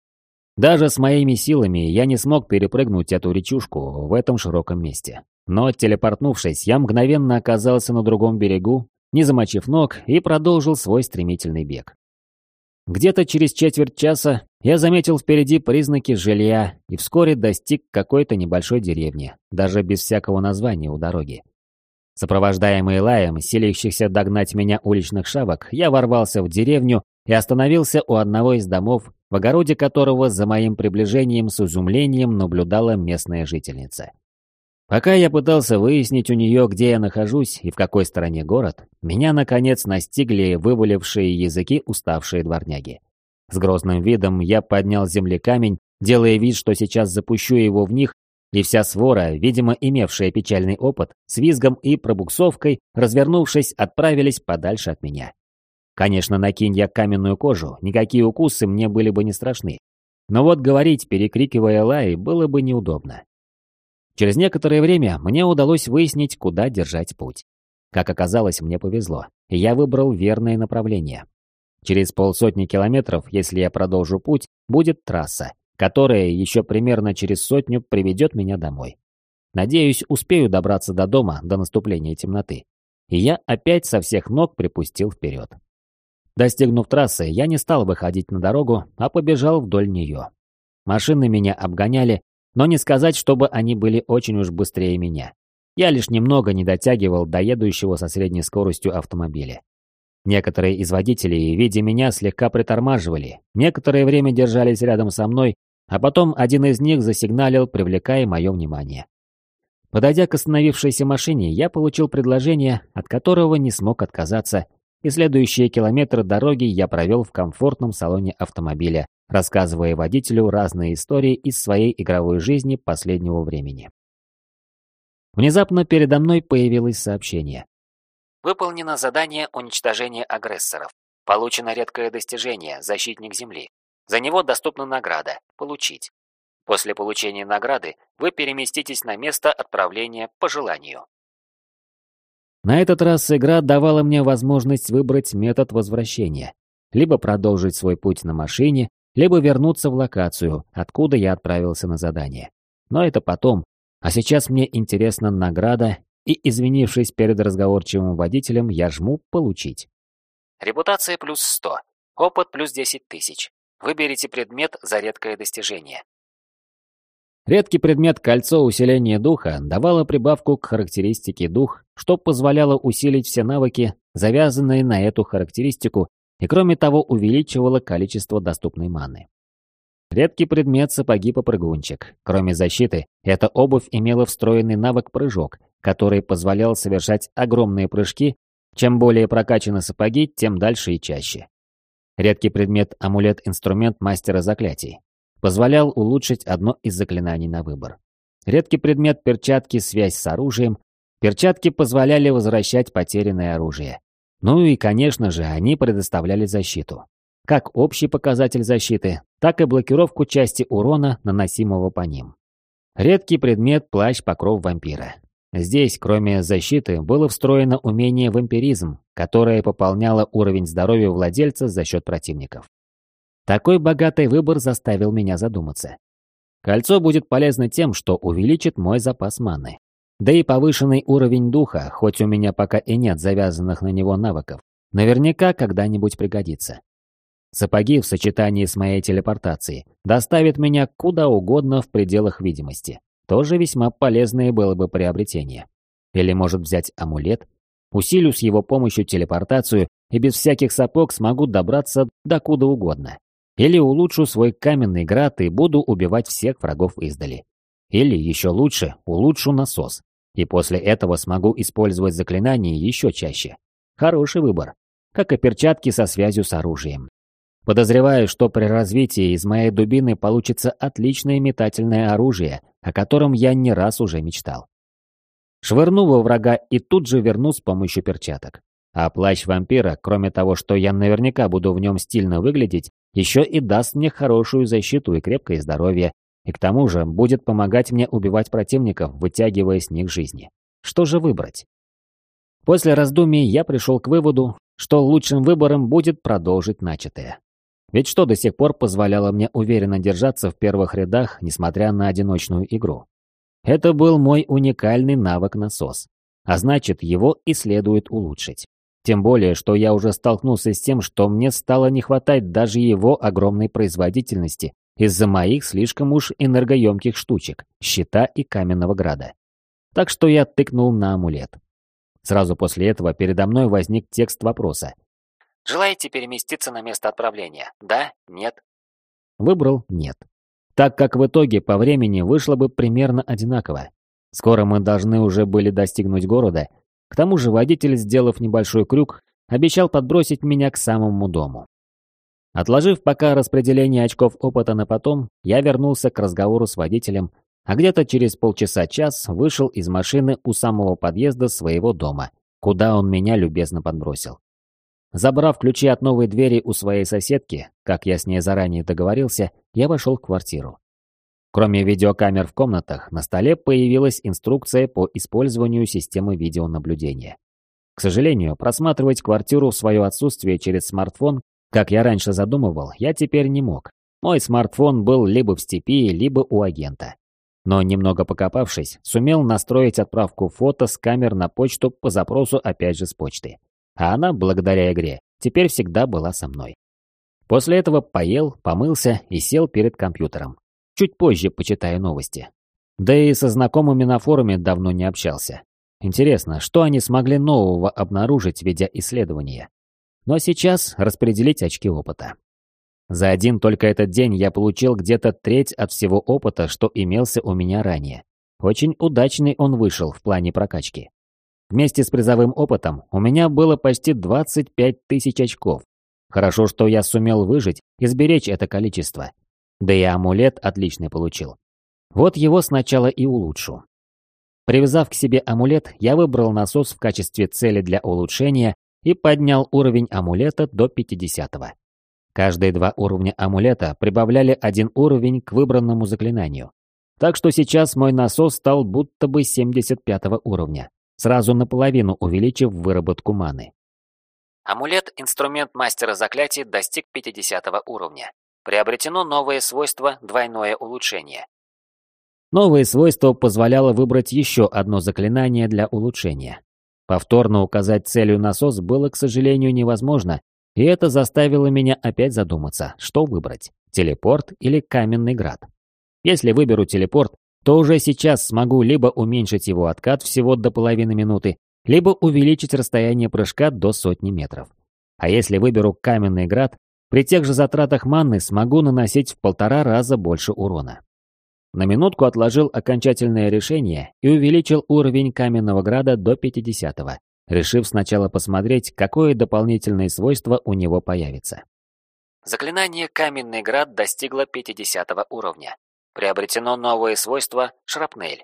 Даже с моими силами я не смог перепрыгнуть эту речушку в этом широком месте. Но, телепортнувшись, я мгновенно оказался на другом берегу, не замочив ног, и продолжил свой стремительный бег. Где-то через четверть часа я заметил впереди признаки жилья и вскоре достиг какой-то небольшой деревни, даже без всякого названия у дороги. Сопровождаемый лаем, силящихся догнать меня уличных шавок, я ворвался в деревню и остановился у одного из домов, в огороде которого за моим приближением с изумлением наблюдала местная жительница. Пока я пытался выяснить у нее, где я нахожусь и в какой стороне город, меня, наконец, настигли вывалившие языки уставшие дворняги. С грозным видом я поднял земли камень, делая вид, что сейчас запущу его в них, и вся свора, видимо, имевшая печальный опыт, с визгом и пробуксовкой, развернувшись, отправились подальше от меня. Конечно, накинь я каменную кожу, никакие укусы мне были бы не страшны. Но вот говорить, перекрикивая лай, было бы неудобно. Через некоторое время мне удалось выяснить, куда держать путь. Как оказалось, мне повезло, и я выбрал верное направление. Через полсотни километров, если я продолжу путь, будет трасса, которая еще примерно через сотню приведет меня домой. Надеюсь, успею добраться до дома до наступления темноты. И я опять со всех ног припустил вперед. Достигнув трассы, я не стал выходить на дорогу, а побежал вдоль нее. Машины меня обгоняли, но не сказать, чтобы они были очень уж быстрее меня. Я лишь немного не дотягивал до едущего со средней скоростью автомобиля. Некоторые из водителей, видя меня, слегка притормаживали, некоторое время держались рядом со мной, а потом один из них засигналил, привлекая мое внимание. Подойдя к остановившейся машине, я получил предложение, от которого не смог отказаться, и следующие километры дороги я провел в комфортном салоне автомобиля, рассказывая водителю разные истории из своей игровой жизни последнего времени. Внезапно передо мной появилось сообщение. Выполнено задание уничтожения агрессоров. Получено редкое достижение «Защитник Земли». За него доступна награда «Получить». После получения награды вы переместитесь на место отправления по желанию. На этот раз игра давала мне возможность выбрать метод возвращения. Либо продолжить свой путь на машине, либо вернуться в локацию, откуда я отправился на задание. Но это потом, а сейчас мне интересна награда, и, извинившись перед разговорчивым водителем, я жму «Получить». Репутация плюс 100, опыт плюс 10 тысяч. Выберите предмет за редкое достижение. Редкий предмет «Кольцо усиления духа» давало прибавку к характеристике дух, что позволяло усилить все навыки, завязанные на эту характеристику, и кроме того увеличивало количество доступной маны. Редкий предмет сапоги-попрыгунчик. Кроме защиты, эта обувь имела встроенный навык прыжок, который позволял совершать огромные прыжки. Чем более прокачаны сапоги, тем дальше и чаще. Редкий предмет амулет-инструмент мастера заклятий. Позволял улучшить одно из заклинаний на выбор. Редкий предмет перчатки связь с оружием. Перчатки позволяли возвращать потерянное оружие. Ну и, конечно же, они предоставляли защиту как общий показатель защиты, так и блокировку части урона, наносимого по ним. Редкий предмет – плащ-покров вампира. Здесь, кроме защиты, было встроено умение вампиризм, которое пополняло уровень здоровья владельца за счет противников. Такой богатый выбор заставил меня задуматься. Кольцо будет полезно тем, что увеличит мой запас маны. Да и повышенный уровень духа, хоть у меня пока и нет завязанных на него навыков, наверняка когда-нибудь пригодится. Сапоги в сочетании с моей телепортацией доставят меня куда угодно в пределах видимости. Тоже весьма полезное было бы приобретение. Или может взять амулет? Усилю с его помощью телепортацию и без всяких сапог смогу добраться до куда угодно. Или улучшу свой каменный град и буду убивать всех врагов издали. Или, еще лучше, улучшу насос. И после этого смогу использовать заклинания еще чаще. Хороший выбор. Как и перчатки со связью с оружием. Подозреваю, что при развитии из моей дубины получится отличное метательное оружие, о котором я не раз уже мечтал. Швырну во врага и тут же верну с помощью перчаток. А плащ вампира, кроме того, что я наверняка буду в нем стильно выглядеть, еще и даст мне хорошую защиту и крепкое здоровье, и к тому же будет помогать мне убивать противников, вытягивая с них жизни. Что же выбрать? После раздумий я пришел к выводу, что лучшим выбором будет продолжить начатое. Ведь что до сих пор позволяло мне уверенно держаться в первых рядах, несмотря на одиночную игру? Это был мой уникальный навык насос. А значит, его и следует улучшить. Тем более, что я уже столкнулся с тем, что мне стало не хватать даже его огромной производительности из-за моих слишком уж энергоемких штучек, щита и каменного града. Так что я тыкнул на амулет. Сразу после этого передо мной возник текст вопроса, Желаете переместиться на место отправления? Да? Нет? Выбрал «нет». Так как в итоге по времени вышло бы примерно одинаково. Скоро мы должны уже были достигнуть города. К тому же водитель, сделав небольшой крюк, обещал подбросить меня к самому дому. Отложив пока распределение очков опыта на потом, я вернулся к разговору с водителем, а где-то через полчаса-час вышел из машины у самого подъезда своего дома, куда он меня любезно подбросил. Забрав ключи от новой двери у своей соседки, как я с ней заранее договорился, я вошел в квартиру. Кроме видеокамер в комнатах, на столе появилась инструкция по использованию системы видеонаблюдения. К сожалению, просматривать квартиру в свое отсутствие через смартфон, как я раньше задумывал, я теперь не мог. Мой смартфон был либо в степи, либо у агента. Но немного покопавшись, сумел настроить отправку фото с камер на почту по запросу опять же с почты а она, благодаря игре, теперь всегда была со мной. После этого поел, помылся и сел перед компьютером. Чуть позже почитаю новости. Да и со знакомыми на форуме давно не общался. Интересно, что они смогли нового обнаружить, ведя исследования. Но сейчас распределить очки опыта. За один только этот день я получил где-то треть от всего опыта, что имелся у меня ранее. Очень удачный он вышел в плане прокачки. Вместе с призовым опытом у меня было почти 25 тысяч очков. Хорошо, что я сумел выжить и сберечь это количество. Да и амулет отличный получил. Вот его сначала и улучшу. Привязав к себе амулет, я выбрал насос в качестве цели для улучшения и поднял уровень амулета до 50 -го. Каждые два уровня амулета прибавляли один уровень к выбранному заклинанию. Так что сейчас мой насос стал будто бы 75 уровня сразу наполовину увеличив выработку маны. Амулет «Инструмент мастера заклятий» достиг 50 уровня. Приобретено новое свойство «Двойное улучшение». Новое свойство позволяло выбрать еще одно заклинание для улучшения. Повторно указать целью насос было, к сожалению, невозможно, И это заставило меня опять задуматься, что выбрать – телепорт или каменный град. Если выберу телепорт, то уже сейчас смогу либо уменьшить его откат всего до половины минуты, либо увеличить расстояние прыжка до сотни метров. А если выберу каменный град, при тех же затратах манны смогу наносить в полтора раза больше урона. На минутку отложил окончательное решение и увеличил уровень каменного града до 50-го, решив сначала посмотреть, какое дополнительное свойство у него появится. Заклинание «Каменный град» достигло 50 уровня. Приобретено новое свойство «Шрапнель».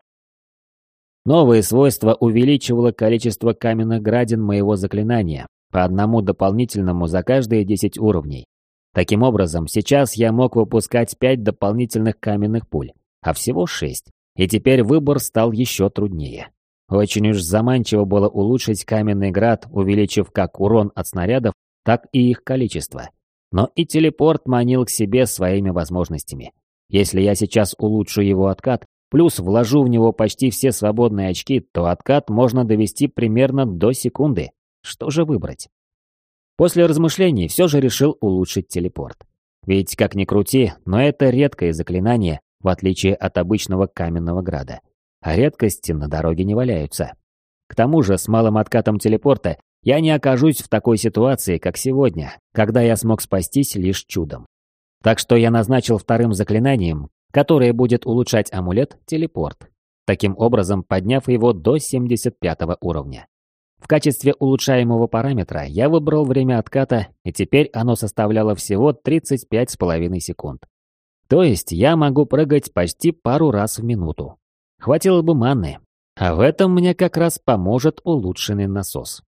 Новое свойство увеличивало количество каменных градин моего заклинания по одному дополнительному за каждые 10 уровней. Таким образом, сейчас я мог выпускать 5 дополнительных каменных пуль, а всего 6, и теперь выбор стал еще труднее. Очень уж заманчиво было улучшить каменный град, увеличив как урон от снарядов, так и их количество. Но и телепорт манил к себе своими возможностями. Если я сейчас улучшу его откат, плюс вложу в него почти все свободные очки, то откат можно довести примерно до секунды. Что же выбрать? После размышлений все же решил улучшить телепорт. Ведь, как ни крути, но это редкое заклинание, в отличие от обычного каменного града а редкости на дороге не валяются. К тому же с малым откатом телепорта я не окажусь в такой ситуации, как сегодня, когда я смог спастись лишь чудом. Так что я назначил вторым заклинанием, которое будет улучшать амулет, телепорт, таким образом подняв его до 75 уровня. В качестве улучшаемого параметра я выбрал время отката, и теперь оно составляло всего 35,5 секунд. То есть я могу прыгать почти пару раз в минуту. Хватило бы манны, а в этом мне как раз поможет улучшенный насос.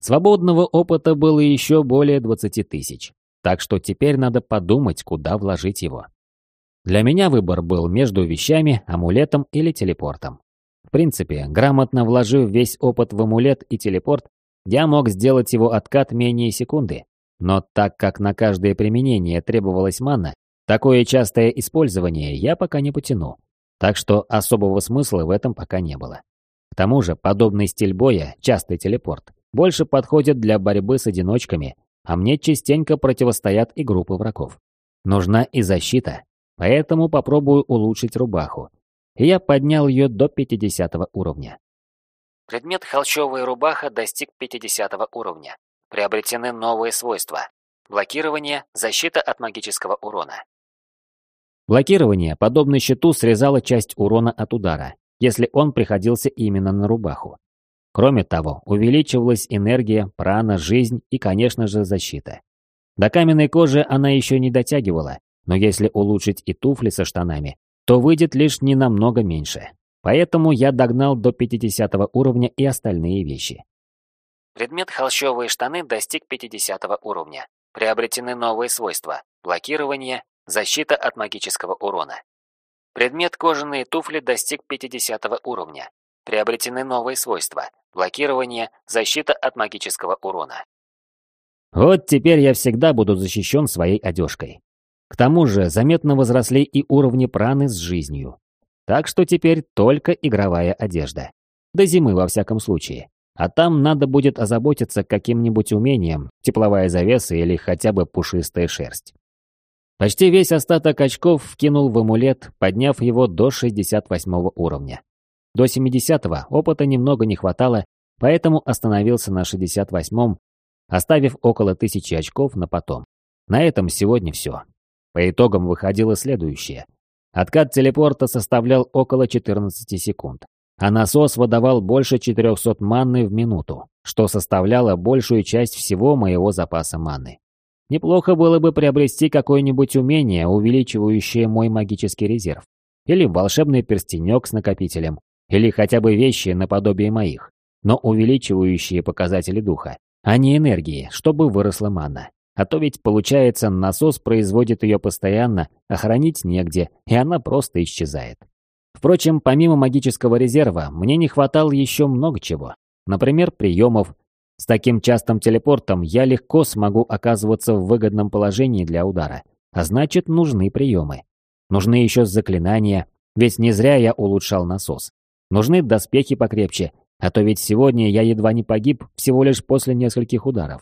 Свободного опыта было еще более 20 тысяч, так что теперь надо подумать, куда вложить его. Для меня выбор был между вещами, амулетом или телепортом. В принципе, грамотно вложив весь опыт в амулет и телепорт, я мог сделать его откат менее секунды. Но так как на каждое применение требовалась манна, такое частое использование я пока не потяну. Так что особого смысла в этом пока не было. К тому же, подобный стиль боя, частый телепорт, больше подходит для борьбы с одиночками, а мне частенько противостоят и группы врагов. Нужна и защита, поэтому попробую улучшить рубаху. И я поднял ее до 50 уровня. Предмет холщовая рубаха достиг 50 уровня. Приобретены новые свойства. Блокирование, защита от магического урона. Блокирование, подобно щиту, срезало часть урона от удара, если он приходился именно на рубаху. Кроме того, увеличивалась энергия, прана, жизнь и, конечно же, защита. До каменной кожи она еще не дотягивала, но если улучшить и туфли со штанами, то выйдет лишь не намного меньше. Поэтому я догнал до 50 уровня и остальные вещи. Предмет холщовые штаны достиг 50 уровня. Приобретены новые свойства. Блокирование, Защита от магического урона. Предмет кожаные туфли достиг 50 уровня. Приобретены новые свойства. Блокирование, защита от магического урона. Вот теперь я всегда буду защищен своей одежкой. К тому же заметно возросли и уровни праны с жизнью. Так что теперь только игровая одежда. До зимы во всяком случае. А там надо будет озаботиться каким-нибудь умением, тепловая завеса или хотя бы пушистая шерсть. Почти весь остаток очков вкинул в амулет, подняв его до 68 уровня. До 70-го опыта немного не хватало, поэтому остановился на 68-м, оставив около тысячи очков на потом. На этом сегодня все. По итогам выходило следующее. Откат телепорта составлял около 14 секунд, а насос выдавал больше 400 манны в минуту, что составляло большую часть всего моего запаса манны. Неплохо было бы приобрести какое-нибудь умение, увеличивающее мой магический резерв. Или волшебный перстенек с накопителем. Или хотя бы вещи наподобие моих, но увеличивающие показатели духа, а не энергии, чтобы выросла манна. А то ведь получается, насос производит ее постоянно, а хранить негде, и она просто исчезает. Впрочем, помимо магического резерва, мне не хватало еще много чего. Например, приемов, с таким частым телепортом я легко смогу оказываться в выгодном положении для удара. А значит, нужны приемы. Нужны еще заклинания, ведь не зря я улучшал насос. Нужны доспехи покрепче, а то ведь сегодня я едва не погиб всего лишь после нескольких ударов.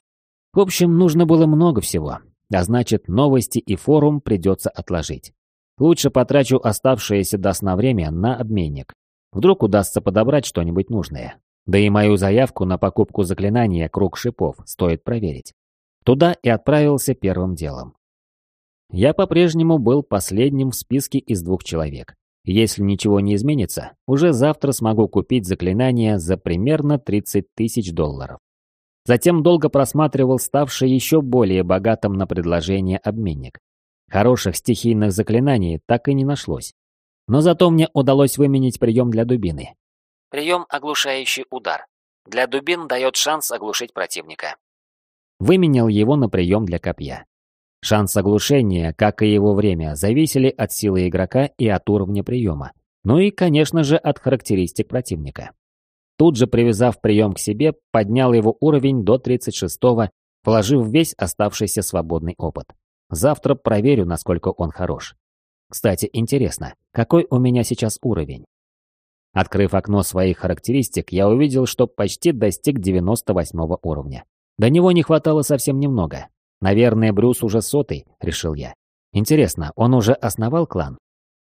В общем, нужно было много всего, а значит, новости и форум придется отложить. Лучше потрачу оставшееся до сна время на обменник. Вдруг удастся подобрать что-нибудь нужное. Да и мою заявку на покупку заклинания «Круг шипов» стоит проверить. Туда и отправился первым делом. Я по-прежнему был последним в списке из двух человек. Если ничего не изменится, уже завтра смогу купить заклинание за примерно 30 тысяч долларов. Затем долго просматривал ставший еще более богатым на предложение обменник. Хороших стихийных заклинаний так и не нашлось. Но зато мне удалось выменить прием для дубины. Прием «Оглушающий удар». Для дубин дает шанс оглушить противника. Выменял его на прием для копья. Шанс оглушения, как и его время, зависели от силы игрока и от уровня приема. Ну и, конечно же, от характеристик противника. Тут же, привязав прием к себе, поднял его уровень до 36-го, положив весь оставшийся свободный опыт. Завтра проверю, насколько он хорош. Кстати, интересно, какой у меня сейчас уровень? Открыв окно своих характеристик, я увидел, что почти достиг 98 уровня. До него не хватало совсем немного. Наверное, Брюс уже сотый, решил я. Интересно, он уже основал клан?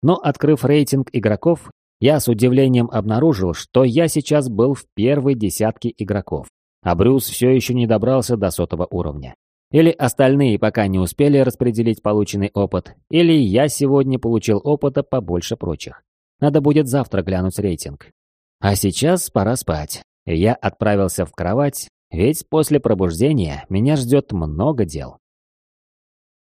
Но, открыв рейтинг игроков, я с удивлением обнаружил, что я сейчас был в первой десятке игроков, а Брюс все еще не добрался до сотого уровня. Или остальные пока не успели распределить полученный опыт, или я сегодня получил опыта побольше прочих. Надо будет завтра глянуть рейтинг. А сейчас пора спать. Я отправился в кровать, ведь после пробуждения меня ждет много дел.